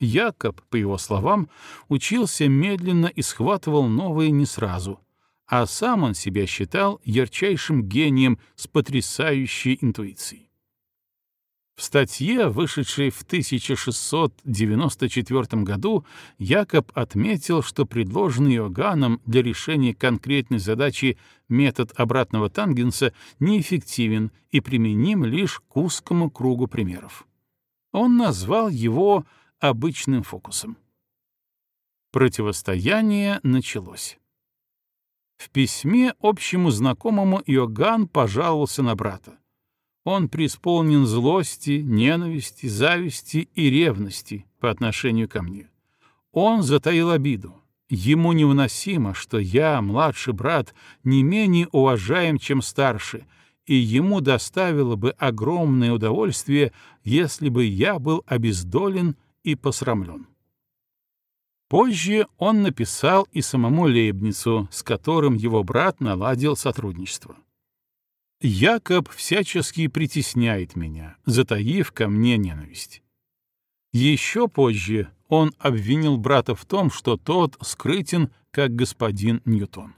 Якоб, по его словам, учился медленно и схватывал новые не сразу, а сам он себя считал ярчайшим гением с потрясающей интуицией. В статье, вышедшей в 1694 году, Якоб отметил, что предложенный Иоганном для решения конкретной задачи метод обратного тангенса неэффективен и применим лишь к узкому кругу примеров. Он назвал его обычным фокусом. Противостояние началось. В письме общему знакомому Иоганн пожаловался на брата. Он преисполнен злости, ненависти, зависти и ревности по отношению ко мне. Он затаил обиду. Ему невыносимо, что я, младший брат, не менее уважаем, чем старший, и ему доставило бы огромное удовольствие, если бы я был обездолен и посрамлен. Позже он написал и самому Лейбницу, с которым его брат наладил сотрудничество. Якоб всячески притесняет меня, затаив ко мне ненависть. Еще позже он обвинил брата в том, что тот скрытен, как господин Ньютон.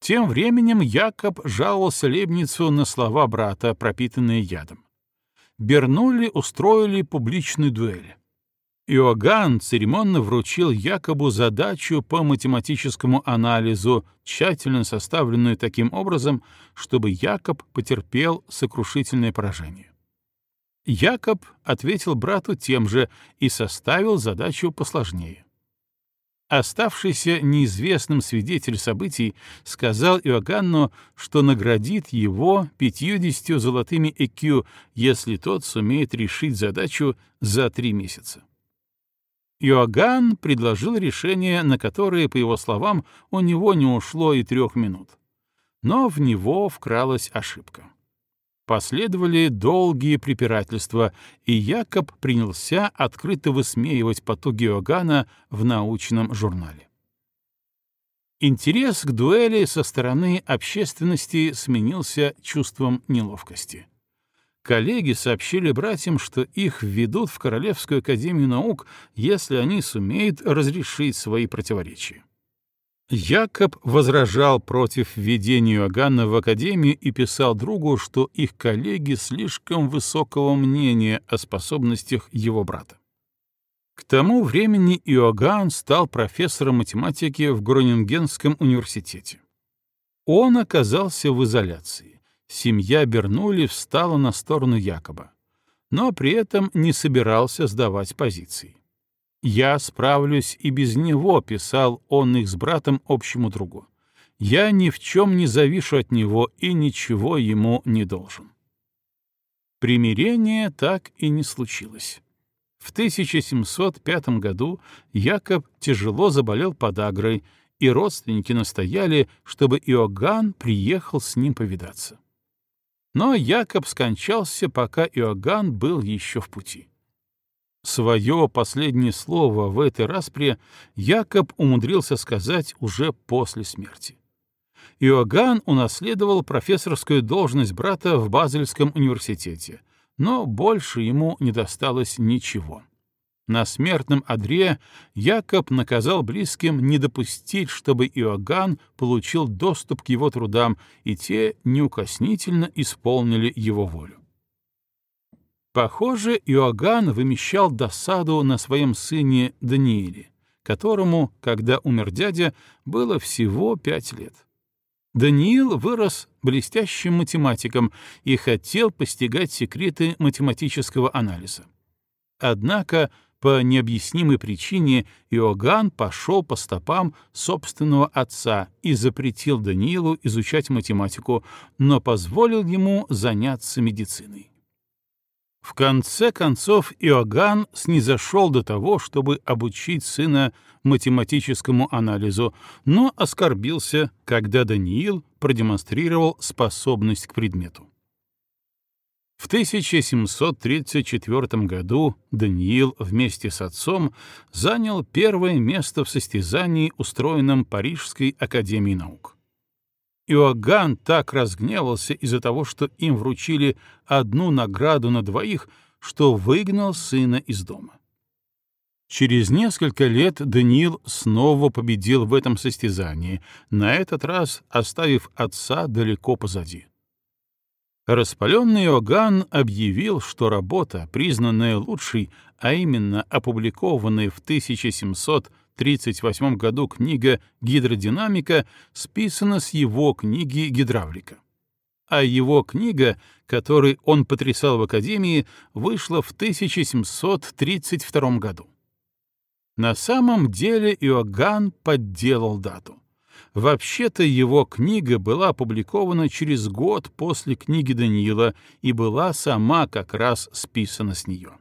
Тем временем Якоб жаловался Лебницу на слова брата, пропитанные ядом. Бернули устроили публичную дуэль. Иоганн церемонно вручил Якобу задачу по математическому анализу, тщательно составленную таким образом, чтобы Якоб потерпел сокрушительное поражение. Якоб ответил брату тем же и составил задачу посложнее. Оставшийся неизвестным свидетель событий сказал Иоганну, что наградит его пятьюдесятью золотыми ЭКЮ, если тот сумеет решить задачу за три месяца. Иоганн предложил решение, на которое, по его словам, у него не ушло и трех минут. Но в него вкралась ошибка. Последовали долгие препирательства, и Якоб принялся открыто высмеивать потуги Иоганна в научном журнале. Интерес к дуэли со стороны общественности сменился чувством неловкости. Коллеги сообщили братьям, что их введут в Королевскую академию наук, если они сумеют разрешить свои противоречия. Якоб возражал против введения Иоганна в академию и писал другу, что их коллеги слишком высокого мнения о способностях его брата. К тому времени Иоганн стал профессором математики в Гронингенском университете. Он оказался в изоляции семья Бернули встала на сторону Якоба, но при этом не собирался сдавать позиции. «Я справлюсь и без него», — писал он их с братом общему другу. «Я ни в чем не завишу от него и ничего ему не должен». Примирение так и не случилось. В 1705 году Якоб тяжело заболел подагрой, и родственники настояли, чтобы Иоганн приехал с ним повидаться. Но Якоб скончался, пока Иоганн был еще в пути. Свое последнее слово в этой распре Якоб умудрился сказать уже после смерти. Иоганн унаследовал профессорскую должность брата в Базельском университете, но больше ему не досталось ничего. На смертном одре Якоб наказал близким не допустить, чтобы Иоганн получил доступ к его трудам, и те неукоснительно исполнили его волю. Похоже, Иоганн вымещал досаду на своем сыне Данииле, которому, когда умер дядя, было всего пять лет. Даниил вырос блестящим математиком и хотел постигать секреты математического анализа. Однако по необъяснимой причине Иоганн пошел по стопам собственного отца и запретил Даниилу изучать математику, но позволил ему заняться медициной. В конце концов Иоганн снизошел до того, чтобы обучить сына математическому анализу, но оскорбился, когда Даниил продемонстрировал способность к предмету. В 1734 году Даниил вместе с отцом занял первое место в состязании, устроенном Парижской академией наук. Иоганн так разгневался из-за того, что им вручили одну награду на двоих, что выгнал сына из дома. Через несколько лет Даниил снова победил в этом состязании, на этот раз оставив отца далеко позади. Распаленный Иоганн объявил, что работа, признанная лучшей, а именно опубликованная в 1738 году книга «Гидродинамика», списана с его книги «Гидравлика». А его книга, которой он потрясал в Академии, вышла в 1732 году. На самом деле Иоганн подделал дату. Вообще-то его книга была опубликована через год после книги Даниила и была сама как раз списана с нее.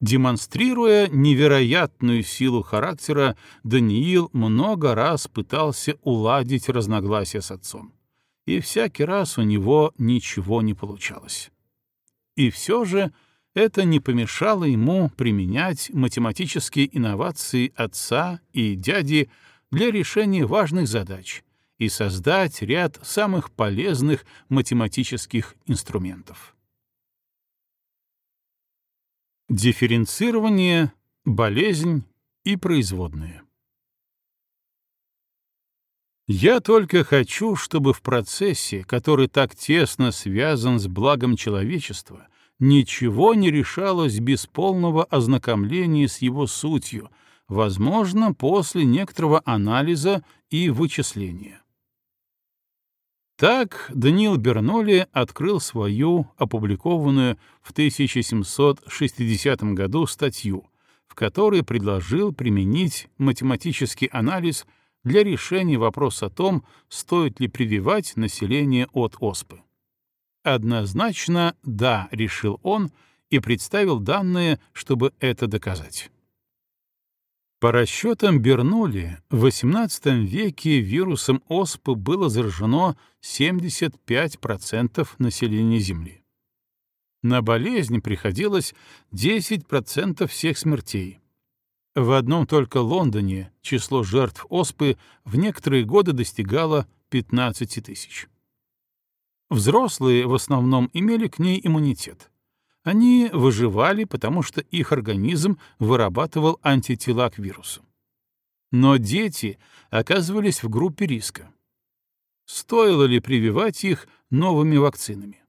Демонстрируя невероятную силу характера, Даниил много раз пытался уладить разногласия с отцом. И всякий раз у него ничего не получалось. И все же это не помешало ему применять математические инновации отца и дяди для решения важных задач и создать ряд самых полезных математических инструментов. Дифференцирование, болезнь и производные. Я только хочу, чтобы в процессе, который так тесно связан с благом человечества, ничего не решалось без полного ознакомления с его сутью, возможно, после некоторого анализа и вычисления. Так Даниил Берноли открыл свою, опубликованную в 1760 году статью, в которой предложил применить математический анализ для решения вопроса о том, стоит ли прививать население от оспы. Однозначно «да», решил он и представил данные, чтобы это доказать. По расчетам Бернули, в XVIII веке вирусом оспы было заражено 75% населения Земли. На болезнь приходилось 10% всех смертей. В одном только Лондоне число жертв оспы в некоторые годы достигало 15 тысяч. Взрослые в основном имели к ней иммунитет. Они выживали, потому что их организм вырабатывал антитела к вирусу. Но дети оказывались в группе риска. Стоило ли прививать их новыми вакцинами?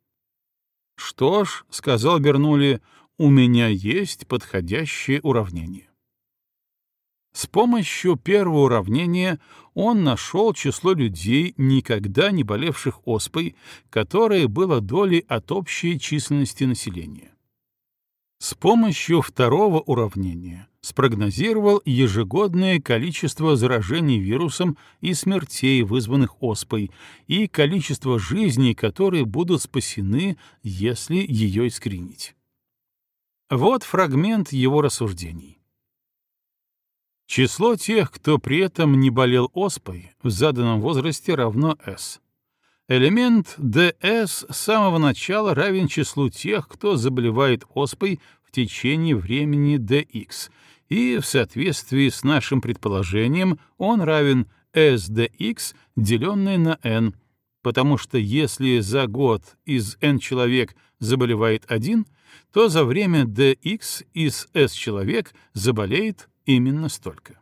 «Что ж», — сказал Бернули, — «у меня есть подходящее уравнение». С помощью первого уравнения он нашел число людей, никогда не болевших оспой, которое было долей от общей численности населения. С помощью второго уравнения спрогнозировал ежегодное количество заражений вирусом и смертей, вызванных оспой, и количество жизней, которые будут спасены, если ее искоренить. Вот фрагмент его рассуждений. Число тех, кто при этом не болел оспой, в заданном возрасте равно S. Элемент ds с самого начала равен числу тех, кто заболевает оспой в течение времени dx, и в соответствии с нашим предположением он равен sdx, деленное на n, потому что если за год из n человек заболевает один — то за время dx из s человек заболеет именно столько.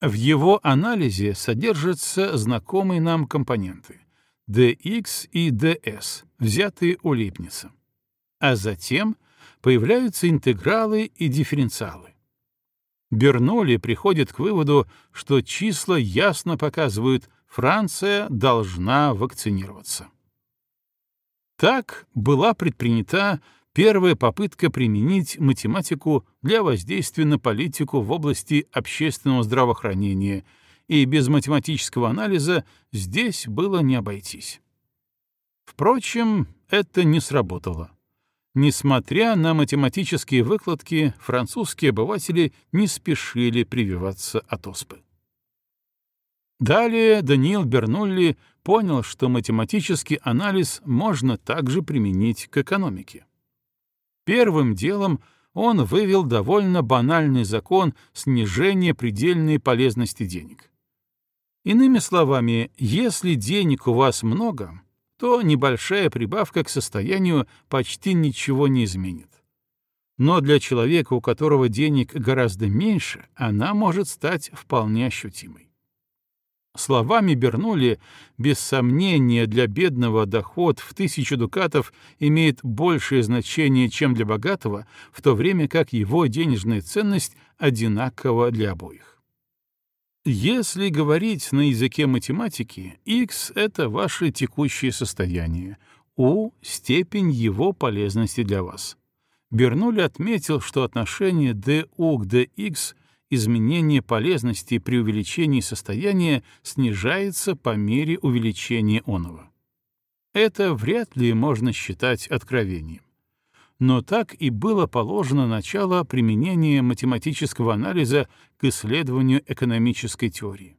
В его анализе содержатся знакомые нам компоненты dx и ds, взятые у Лейбница. А затем появляются интегралы и дифференциалы. Берноли приходит к выводу, что числа ясно показывают, Франция должна вакцинироваться. Так была предпринята первая попытка применить математику для воздействия на политику в области общественного здравоохранения, и без математического анализа здесь было не обойтись. Впрочем, это не сработало. Несмотря на математические выкладки, французские обыватели не спешили прививаться от оспы. Далее Даниил Бернулли понял, что математический анализ можно также применить к экономике. Первым делом он вывел довольно банальный закон снижения предельной полезности денег. Иными словами, если денег у вас много, то небольшая прибавка к состоянию почти ничего не изменит. Но для человека, у которого денег гораздо меньше, она может стать вполне ощутимой. Словами Бернули, без сомнения, для бедного доход в тысячу дукатов имеет большее значение, чем для богатого, в то время как его денежная ценность одинакова для обоих. Если говорить на языке математики, x — это ваше текущее состояние, u — степень его полезности для вас. Бернули отметил, что отношение du к dx изменение полезности при увеличении состояния снижается по мере увеличения оного. Это вряд ли можно считать откровением. Но так и было положено начало применения математического анализа к исследованию экономической теории.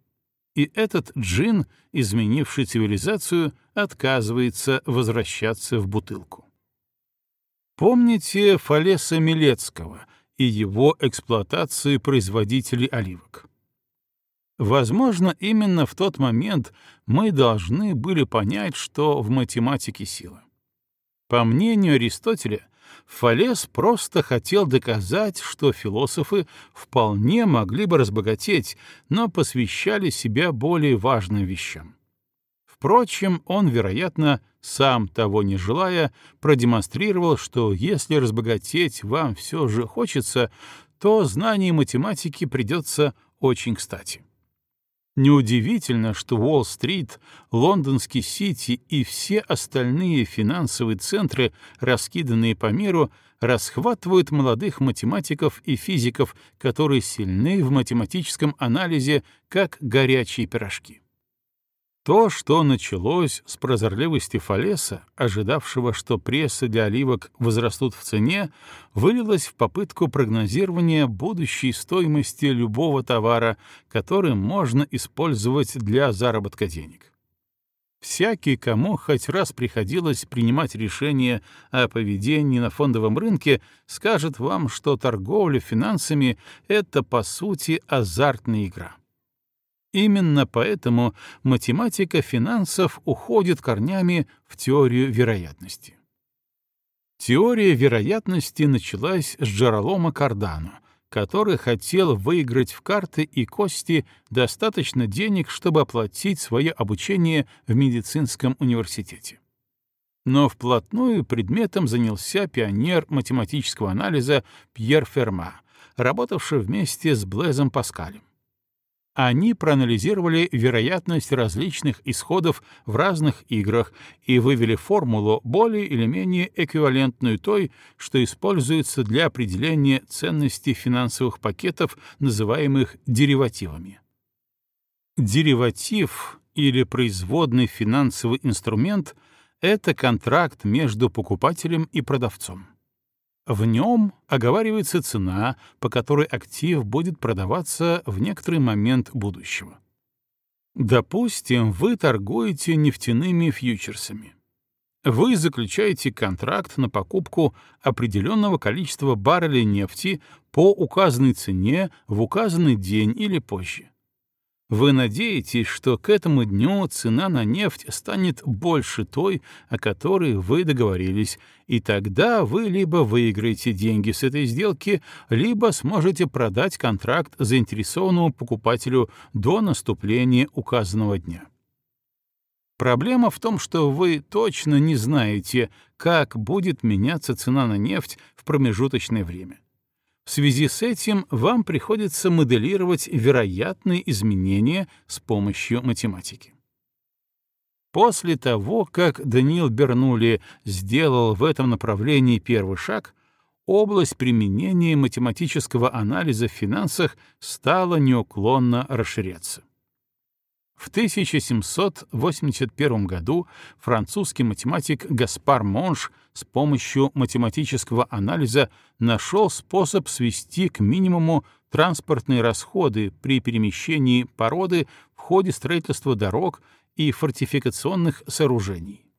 И этот джин, изменивший цивилизацию, отказывается возвращаться в бутылку. Помните Фалеса Милецкого, и его эксплуатации производителей оливок. Возможно, именно в тот момент мы должны были понять, что в математике сила. По мнению Аристотеля, Фалес просто хотел доказать, что философы вполне могли бы разбогатеть, но посвящали себя более важным вещам. Впрочем, он, вероятно, сам того не желая, продемонстрировал, что если разбогатеть вам все же хочется, то знание математики придется очень кстати. Неудивительно, что Уолл-стрит, Лондонский Сити и все остальные финансовые центры, раскиданные по миру, расхватывают молодых математиков и физиков, которые сильны в математическом анализе, как горячие пирожки. То, что началось с прозорливости Фалеса, ожидавшего, что прессы для оливок возрастут в цене, вылилось в попытку прогнозирования будущей стоимости любого товара, который можно использовать для заработка денег. Всякий, кому хоть раз приходилось принимать решение о поведении на фондовом рынке, скажет вам, что торговля финансами — это, по сути, азартная игра. Именно поэтому математика финансов уходит корнями в теорию вероятности. Теория вероятности началась с Джералома Кардано, который хотел выиграть в карты и кости достаточно денег, чтобы оплатить свое обучение в медицинском университете. Но вплотную предметом занялся пионер математического анализа Пьер Ферма, работавший вместе с Блезом Паскалем. Они проанализировали вероятность различных исходов в разных играх и вывели формулу, более или менее эквивалентную той, что используется для определения ценности финансовых пакетов, называемых деривативами. Дериватив или производный финансовый инструмент — это контракт между покупателем и продавцом. В нем оговаривается цена, по которой актив будет продаваться в некоторый момент будущего. Допустим, вы торгуете нефтяными фьючерсами. Вы заключаете контракт на покупку определенного количества баррелей нефти по указанной цене в указанный день или позже. Вы надеетесь, что к этому дню цена на нефть станет больше той, о которой вы договорились, и тогда вы либо выиграете деньги с этой сделки, либо сможете продать контракт заинтересованному покупателю до наступления указанного дня. Проблема в том, что вы точно не знаете, как будет меняться цена на нефть в промежуточное время. В связи с этим вам приходится моделировать вероятные изменения с помощью математики. После того, как Даниил Бернули сделал в этом направлении первый шаг, область применения математического анализа в финансах стала неуклонно расширяться. В 1781 году французский математик Гаспар Монш с помощью математического анализа нашел способ свести к минимуму транспортные расходы при перемещении породы в ходе строительства дорог и фортификационных сооружений.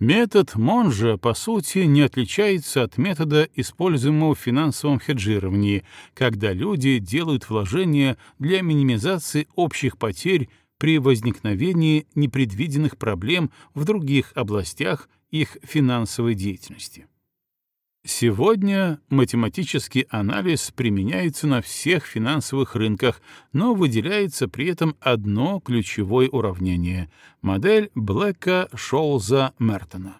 Метод Монжа, по сути, не отличается от метода, используемого в финансовом хеджировании, когда люди делают вложения для минимизации общих потерь при возникновении непредвиденных проблем в других областях их финансовой деятельности. Сегодня математический анализ применяется на всех финансовых рынках, но выделяется при этом одно ключевое уравнение — модель Блэка-Шоулза-Мертона.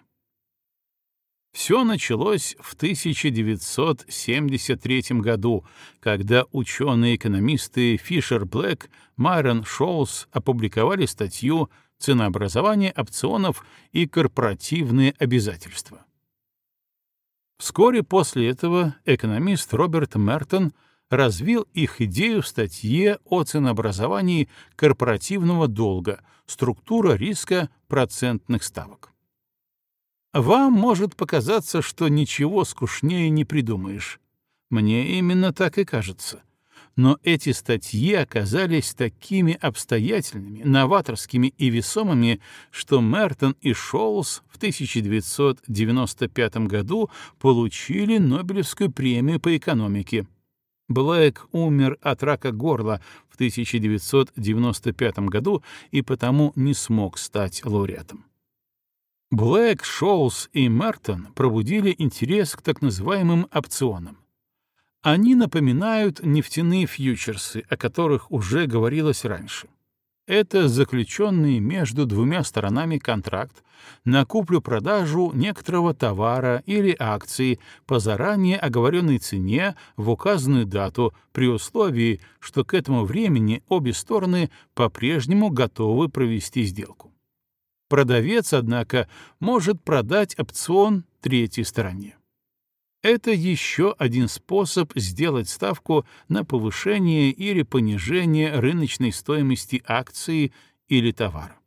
Все началось в 1973 году, когда ученые-экономисты Фишер Блэк, Майрон Шоулс опубликовали статью «Ценообразование опционов и корпоративные обязательства». Вскоре после этого экономист Роберт Мертон развил их идею в статье о ценообразовании корпоративного долга «Структура риска процентных ставок». Вам может показаться, что ничего скучнее не придумаешь. Мне именно так и кажется. Но эти статьи оказались такими обстоятельными, новаторскими и весомыми, что Мертон и Шоулс в 1995 году получили Нобелевскую премию по экономике. Блэк умер от рака горла в 1995 году и потому не смог стать лауреатом. Блэк, Шоулс и Мертон пробудили интерес к так называемым опционам. Они напоминают нефтяные фьючерсы, о которых уже говорилось раньше. Это заключенный между двумя сторонами контракт на куплю-продажу некоторого товара или акции по заранее оговоренной цене в указанную дату при условии, что к этому времени обе стороны по-прежнему готовы провести сделку. Продавец, однако, может продать опцион третьей стороне. Это еще один способ сделать ставку на повышение или понижение рыночной стоимости акции или товара.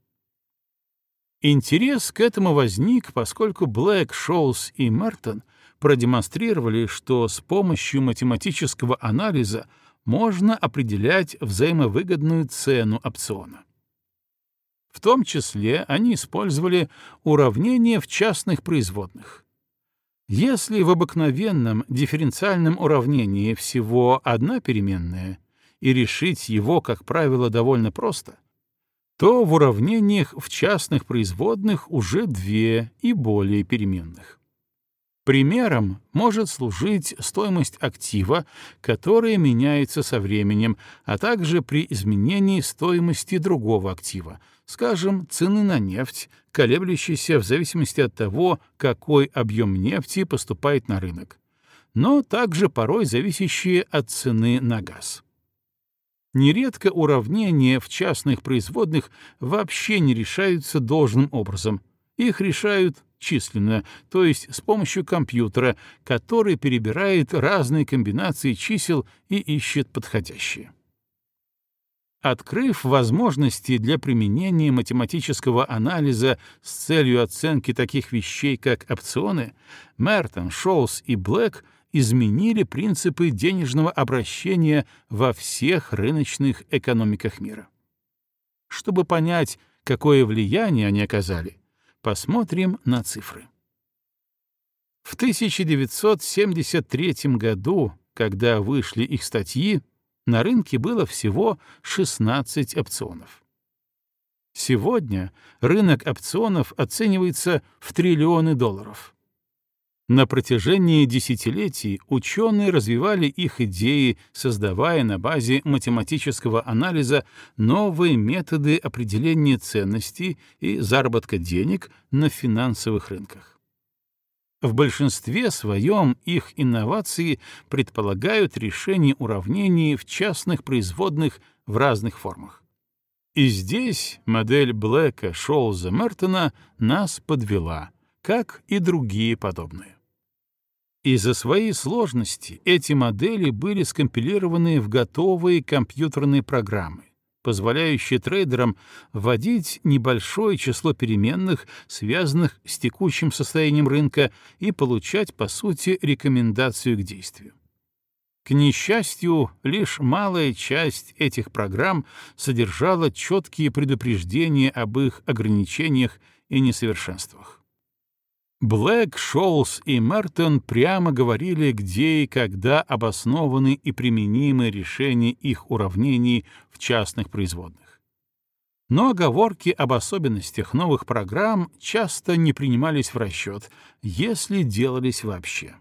Интерес к этому возник, поскольку Блэк, Шоулс и Мертон продемонстрировали, что с помощью математического анализа можно определять взаимовыгодную цену опциона. В том числе они использовали уравнение в частных производных. Если в обыкновенном дифференциальном уравнении всего одна переменная, и решить его, как правило, довольно просто, то в уравнениях в частных производных уже две и более переменных. Примером может служить стоимость актива, которая меняется со временем, а также при изменении стоимости другого актива, скажем, цены на нефть, колеблющейся в зависимости от того, какой объем нефти поступает на рынок, но также порой зависящие от цены на газ. Нередко уравнения в частных производных вообще не решаются должным образом. Их решают численно, то есть с помощью компьютера, который перебирает разные комбинации чисел и ищет подходящие. Открыв возможности для применения математического анализа с целью оценки таких вещей, как опционы, Мертон, Шоулс и Блэк изменили принципы денежного обращения во всех рыночных экономиках мира. Чтобы понять, какое влияние они оказали, посмотрим на цифры. В 1973 году, когда вышли их статьи, На рынке было всего 16 опционов. Сегодня рынок опционов оценивается в триллионы долларов. На протяжении десятилетий ученые развивали их идеи, создавая на базе математического анализа новые методы определения ценностей и заработка денег на финансовых рынках. В большинстве своем их инновации предполагают решение уравнений в частных производных в разных формах. И здесь модель Блэка, Шоуза, Мертона нас подвела, как и другие подобные. Из-за своей сложности эти модели были скомпилированы в готовые компьютерные программы, позволяющие трейдерам вводить небольшое число переменных, связанных с текущим состоянием рынка, и получать, по сути, рекомендацию к действию. К несчастью, лишь малая часть этих программ содержала четкие предупреждения об их ограничениях и несовершенствах. Блэк, Шоулс и Мертон прямо говорили, где и когда обоснованы и применимы решения их уравнений в частных производных. Но оговорки об особенностях новых программ часто не принимались в расчет, если делались вообще.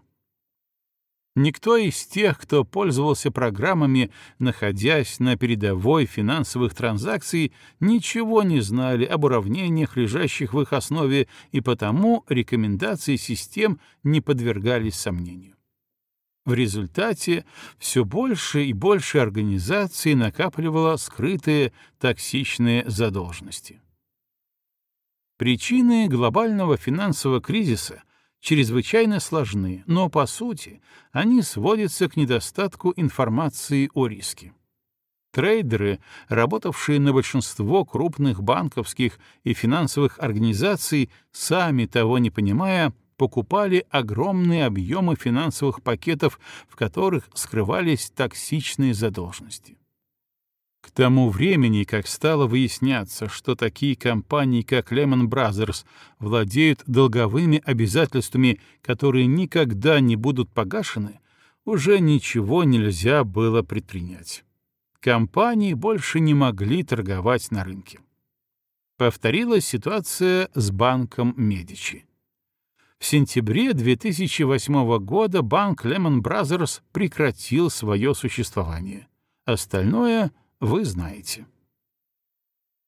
Никто из тех, кто пользовался программами, находясь на передовой финансовых транзакций, ничего не знали об уравнениях, лежащих в их основе, и потому рекомендации систем не подвергались сомнению. В результате все больше и больше организаций накапливало скрытые токсичные задолженности. Причины глобального финансового кризиса — чрезвычайно сложны, но, по сути, они сводятся к недостатку информации о риске. Трейдеры, работавшие на большинство крупных банковских и финансовых организаций, сами того не понимая, покупали огромные объемы финансовых пакетов, в которых скрывались токсичные задолженности. К тому времени, как стало выясняться, что такие компании, как Lehman Brothers, владеют долговыми обязательствами, которые никогда не будут погашены, уже ничего нельзя было предпринять. Компании больше не могли торговать на рынке. Повторилась ситуация с банком Медичи. В сентябре 2008 года банк Lehman Brothers прекратил свое существование. Остальное — вы знаете.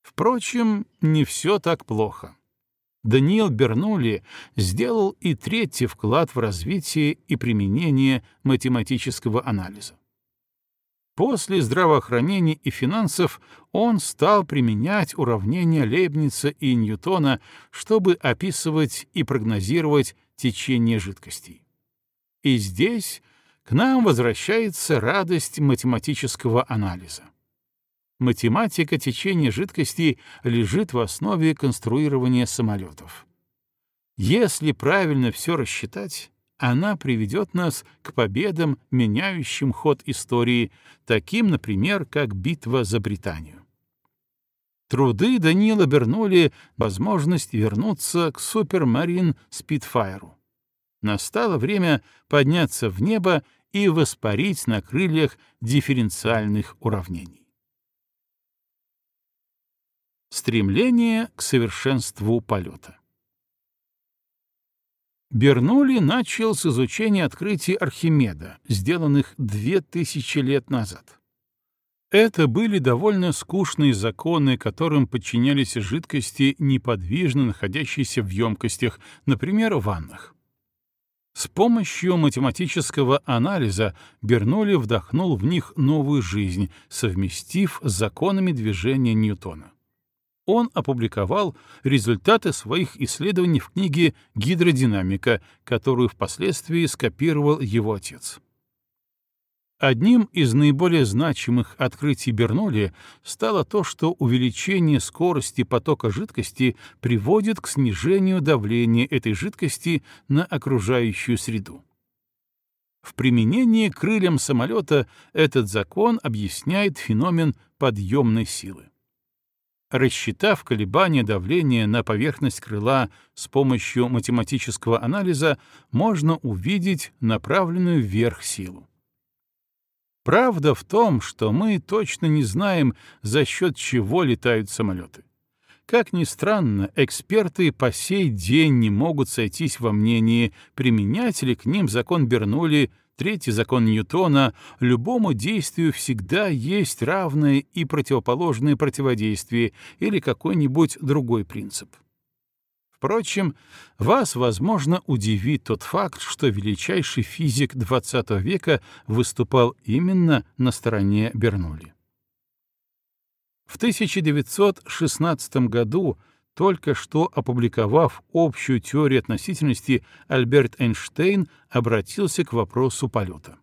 Впрочем, не все так плохо. Даниил Бернули сделал и третий вклад в развитие и применение математического анализа. После здравоохранения и финансов он стал применять уравнения Лейбница и Ньютона, чтобы описывать и прогнозировать течение жидкостей. И здесь к нам возвращается радость математического анализа. Математика течения жидкости лежит в основе конструирования самолетов. Если правильно все рассчитать, она приведет нас к победам, меняющим ход истории, таким, например, как битва за Британию. Труды Данила Бернули возможность вернуться к Супермарин Спитфайру. Настало время подняться в небо и воспарить на крыльях дифференциальных уравнений. Стремление к совершенству полета. Бернули начал с изучения открытий Архимеда, сделанных две тысячи лет назад. Это были довольно скучные законы, которым подчинялись жидкости, неподвижно находящиеся в емкостях, например, в ваннах. С помощью математического анализа Бернули вдохнул в них новую жизнь, совместив с законами движения Ньютона он опубликовал результаты своих исследований в книге «Гидродинамика», которую впоследствии скопировал его отец. Одним из наиболее значимых открытий Берноли стало то, что увеличение скорости потока жидкости приводит к снижению давления этой жидкости на окружающую среду. В применении крыльям самолета этот закон объясняет феномен подъемной силы. Рассчитав колебания давления на поверхность крыла с помощью математического анализа, можно увидеть направленную вверх силу. Правда в том, что мы точно не знаем, за счет чего летают самолеты. Как ни странно, эксперты по сей день не могут сойтись во мнении, применять ли к ним закон Бернули, третий закон Ньютона, любому действию всегда есть равное и противоположное противодействие или какой-нибудь другой принцип. Впрочем, вас, возможно, удивит тот факт, что величайший физик XX века выступал именно на стороне Бернули. В 1916 году, только что опубликовав общую теорию относительности, Альберт Эйнштейн обратился к вопросу полета.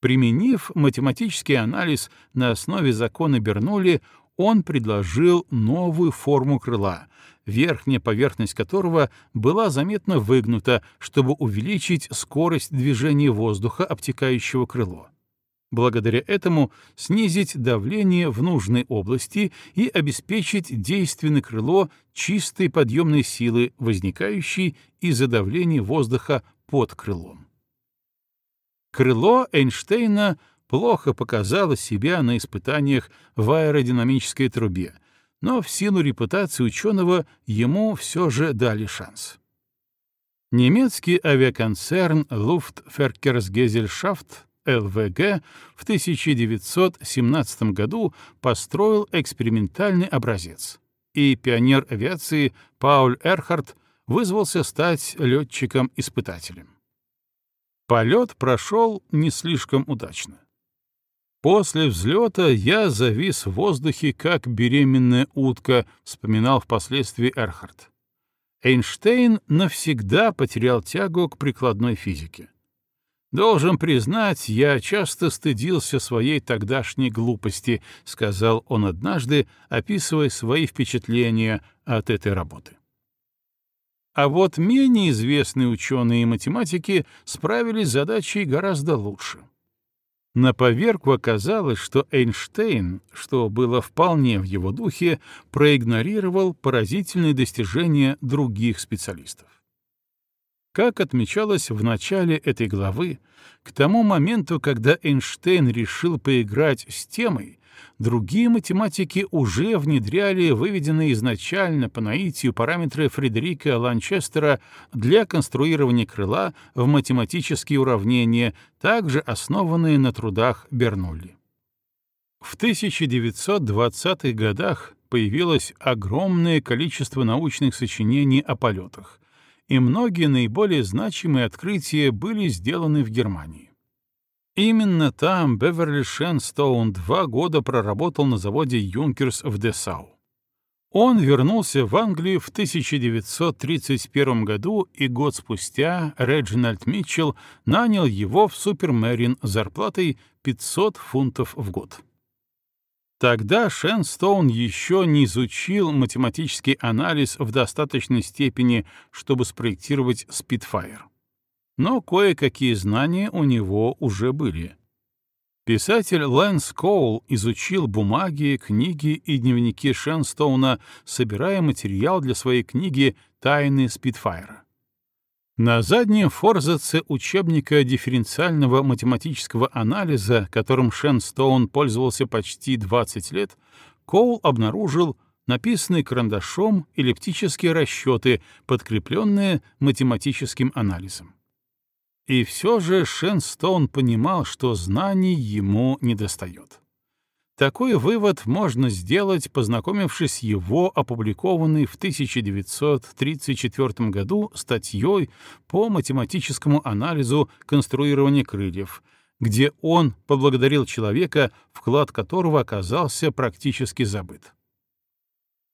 Применив математический анализ на основе закона Бернулли, он предложил новую форму крыла, верхняя поверхность которого была заметно выгнута, чтобы увеличить скорость движения воздуха, обтекающего крыло благодаря этому снизить давление в нужной области и обеспечить действенное крыло чистой подъемной силы, возникающей из-за давления воздуха под крылом. Крыло Эйнштейна плохо показало себя на испытаниях в аэродинамической трубе, но в силу репутации ученого ему все же дали шанс. Немецкий авиаконцерн Luftverkehrsgesellschaft ЛВГ в 1917 году построил экспериментальный образец, и пионер авиации Пауль Эрхард вызвался стать летчиком-испытателем. Полет прошел не слишком удачно. После взлета я завис в воздухе, как беременная утка, вспоминал впоследствии Эрхард. Эйнштейн навсегда потерял тягу к прикладной физике. «Должен признать, я часто стыдился своей тогдашней глупости», — сказал он однажды, описывая свои впечатления от этой работы. А вот менее известные ученые и математики справились с задачей гораздо лучше. На поверку оказалось, что Эйнштейн, что было вполне в его духе, проигнорировал поразительные достижения других специалистов. Как отмечалось в начале этой главы, к тому моменту, когда Эйнштейн решил поиграть с темой, другие математики уже внедряли выведенные изначально по наитию параметры Фредерика Ланчестера для конструирования крыла в математические уравнения, также основанные на трудах Бернулли. В 1920-х годах появилось огромное количество научных сочинений о полетах, и многие наиболее значимые открытия были сделаны в Германии. Именно там Беверли Шенстоун два года проработал на заводе «Юнкерс» в Десау. Он вернулся в Англию в 1931 году, и год спустя Реджинальд Митчелл нанял его в Супермерин зарплатой 500 фунтов в год. Тогда Шенстоун еще не изучил математический анализ в достаточной степени, чтобы спроектировать Спитфайр. Но кое-какие знания у него уже были. Писатель Лэнс Коул изучил бумаги, книги и дневники Шенстоуна, собирая материал для своей книги «Тайны Спитфайра». На заднем форзаце учебника дифференциального математического анализа, которым Шенстоун пользовался почти 20 лет, Коул обнаружил написанные карандашом эллиптические расчеты, подкрепленные математическим анализом. И все же Шенстоун понимал, что знаний ему недостает. Такой вывод можно сделать, познакомившись с его опубликованной в 1934 году статьей по математическому анализу конструирования крыльев, где он поблагодарил человека, вклад которого оказался практически забыт.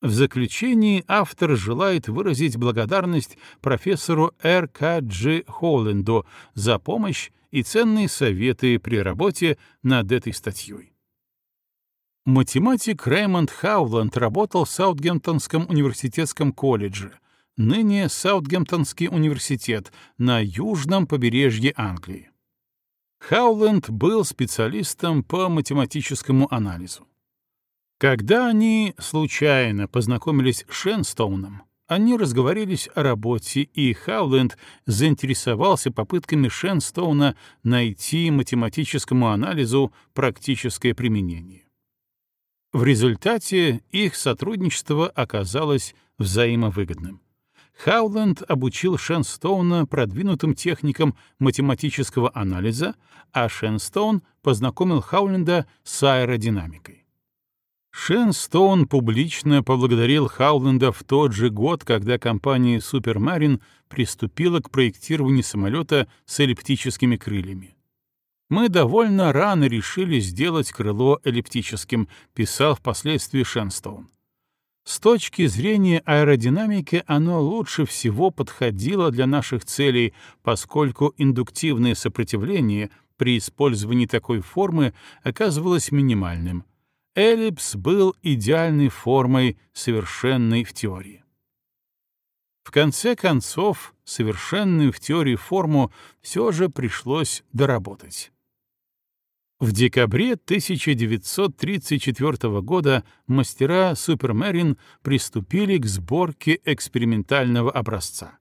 В заключении автор желает выразить благодарность профессору Р. К. Дж. Холленду за помощь и ценные советы при работе над этой статьей. Математик Рэймонд Хауленд работал в Саутгемптонском университетском колледже, ныне Саутгемптонский университет, на южном побережье Англии. Хауленд был специалистом по математическому анализу. Когда они случайно познакомились с Шенстоуном, они разговорились о работе, и Хауленд заинтересовался попытками Шенстоуна найти математическому анализу практическое применение. В результате их сотрудничество оказалось взаимовыгодным. Хауленд обучил Шенстоуна продвинутым техникам математического анализа, а Шенстоун познакомил Хауленда с аэродинамикой. Шенстоун публично поблагодарил Хауленда в тот же год, когда компания Supermarine приступила к проектированию самолета с эллиптическими крыльями. «Мы довольно рано решили сделать крыло эллиптическим», — писал впоследствии Шенстоун. С точки зрения аэродинамики оно лучше всего подходило для наших целей, поскольку индуктивное сопротивление при использовании такой формы оказывалось минимальным. Эллипс был идеальной формой, совершенной в теории. В конце концов, совершенную в теории форму все же пришлось доработать. В декабре 1934 года мастера Супермерин приступили к сборке экспериментального образца.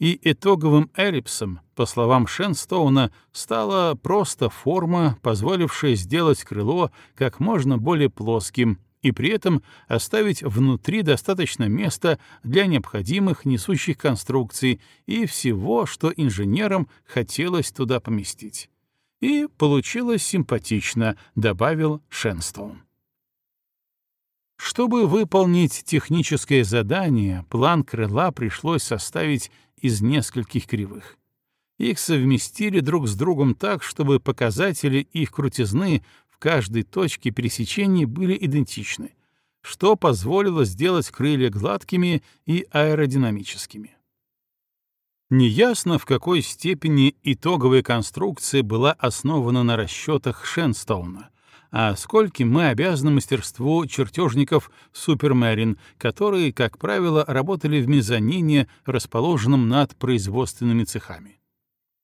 И итоговым эллипсом, по словам Шенстоуна, стала просто форма, позволившая сделать крыло как можно более плоским и при этом оставить внутри достаточно места для необходимых несущих конструкций и всего, что инженерам хотелось туда поместить. И получилось симпатично, добавил Шенстоун. Чтобы выполнить техническое задание, план крыла пришлось составить из нескольких кривых. Их совместили друг с другом так, чтобы показатели их крутизны в каждой точке пересечения были идентичны, что позволило сделать крылья гладкими и аэродинамическими. Неясно, в какой степени итоговая конструкция была основана на расчетах Шенстоуна, а скольким мы обязаны мастерству чертежников Супермерин, которые, как правило, работали в мезонине, расположенном над производственными цехами.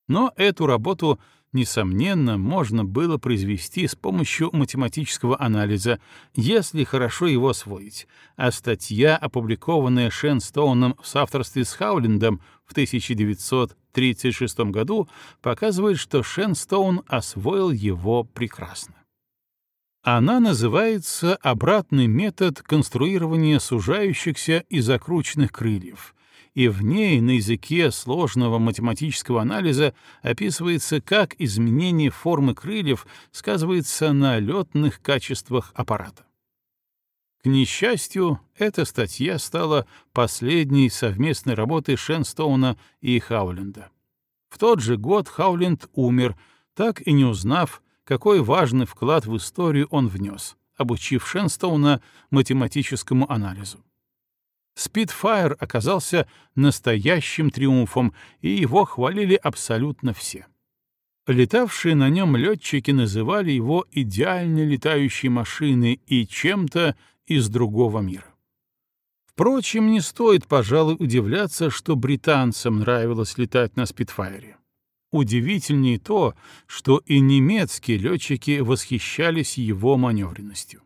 Но эту работу несомненно, можно было произвести с помощью математического анализа, если хорошо его освоить, а статья, опубликованная Шенстоуном в соавторстве с Хаулендом в 1936 году, показывает, что Шенстоун освоил его прекрасно. Она называется «Обратный метод конструирования сужающихся и закрученных крыльев», и в ней на языке сложного математического анализа описывается, как изменение формы крыльев сказывается на летных качествах аппарата. К несчастью, эта статья стала последней совместной работой Шенстоуна и Хауленда. В тот же год Хауленд умер, так и не узнав, какой важный вклад в историю он внес, обучив Шенстоуна математическому анализу. Спитфайр оказался настоящим триумфом, и его хвалили абсолютно все. Летавшие на нем летчики называли его идеальной летающей машиной и чем-то из другого мира. Впрочем, не стоит, пожалуй, удивляться, что британцам нравилось летать на Спитфайре. Удивительнее то, что и немецкие летчики восхищались его маневренностью.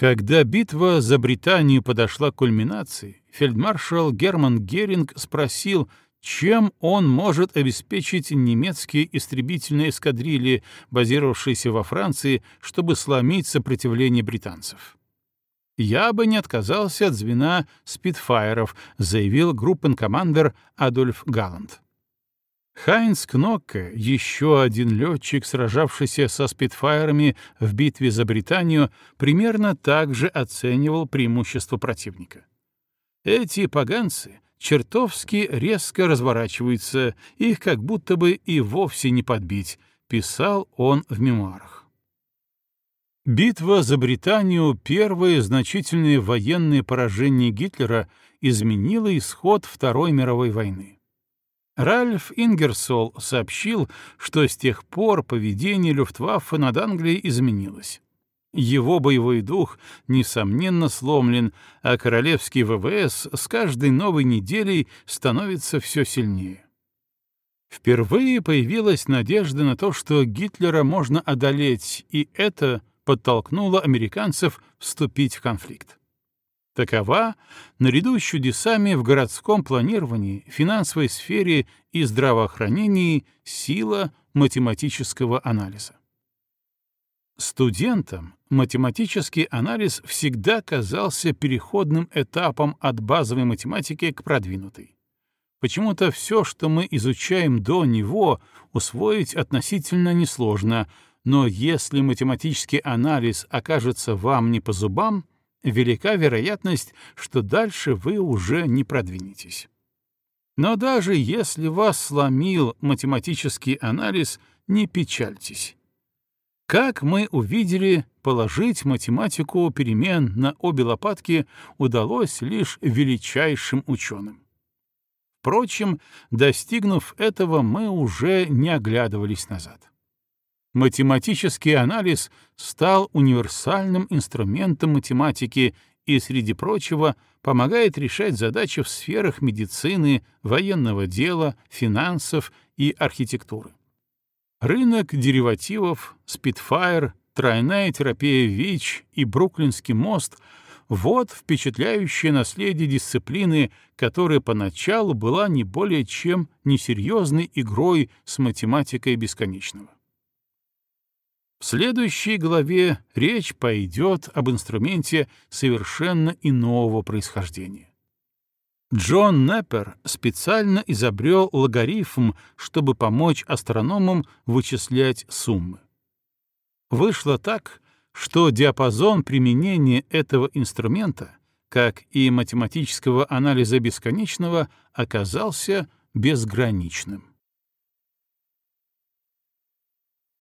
Когда битва за Британию подошла к кульминации, фельдмаршал Герман Геринг спросил, чем он может обеспечить немецкие истребительные эскадрильи, базировавшиеся во Франции, чтобы сломить сопротивление британцев. «Я бы не отказался от звена спидфайеров», заявил группенкомандер Адольф Галланд. Хайнц Кнокке, еще один летчик, сражавшийся со спидфайерами в битве за Британию, примерно так же оценивал преимущество противника. Эти поганцы чертовски резко разворачиваются, их как будто бы и вовсе не подбить, писал он в мемуарах. Битва за Британию, первое значительное военное поражение Гитлера, изменила исход Второй мировой войны. Ральф Ингерсол сообщил, что с тех пор поведение Люфтваффе над Англией изменилось. Его боевой дух, несомненно, сломлен, а королевский ВВС с каждой новой неделей становится все сильнее. Впервые появилась надежда на то, что Гитлера можно одолеть, и это подтолкнуло американцев вступить в конфликт. Такова, наряду с чудесами в городском планировании, финансовой сфере и здравоохранении, сила математического анализа. Студентам математический анализ всегда казался переходным этапом от базовой математики к продвинутой. Почему-то все, что мы изучаем до него, усвоить относительно несложно, но если математический анализ окажется вам не по зубам, велика вероятность, что дальше вы уже не продвинетесь. Но даже если вас сломил математический анализ, не печальтесь. Как мы увидели, положить математику перемен на обе лопатки удалось лишь величайшим ученым. Впрочем, достигнув этого, мы уже не оглядывались назад. Математический анализ стал универсальным инструментом математики и, среди прочего, помогает решать задачи в сферах медицины, военного дела, финансов и архитектуры. Рынок деривативов, Spitfire, тройная терапия ВИЧ и Бруклинский мост — вот впечатляющее наследие дисциплины, которая поначалу была не более чем несерьезной игрой с математикой бесконечного. В следующей главе речь пойдет об инструменте совершенно иного происхождения. Джон Неппер специально изобрел логарифм, чтобы помочь астрономам вычислять суммы. Вышло так, что диапазон применения этого инструмента, как и математического анализа бесконечного, оказался безграничным.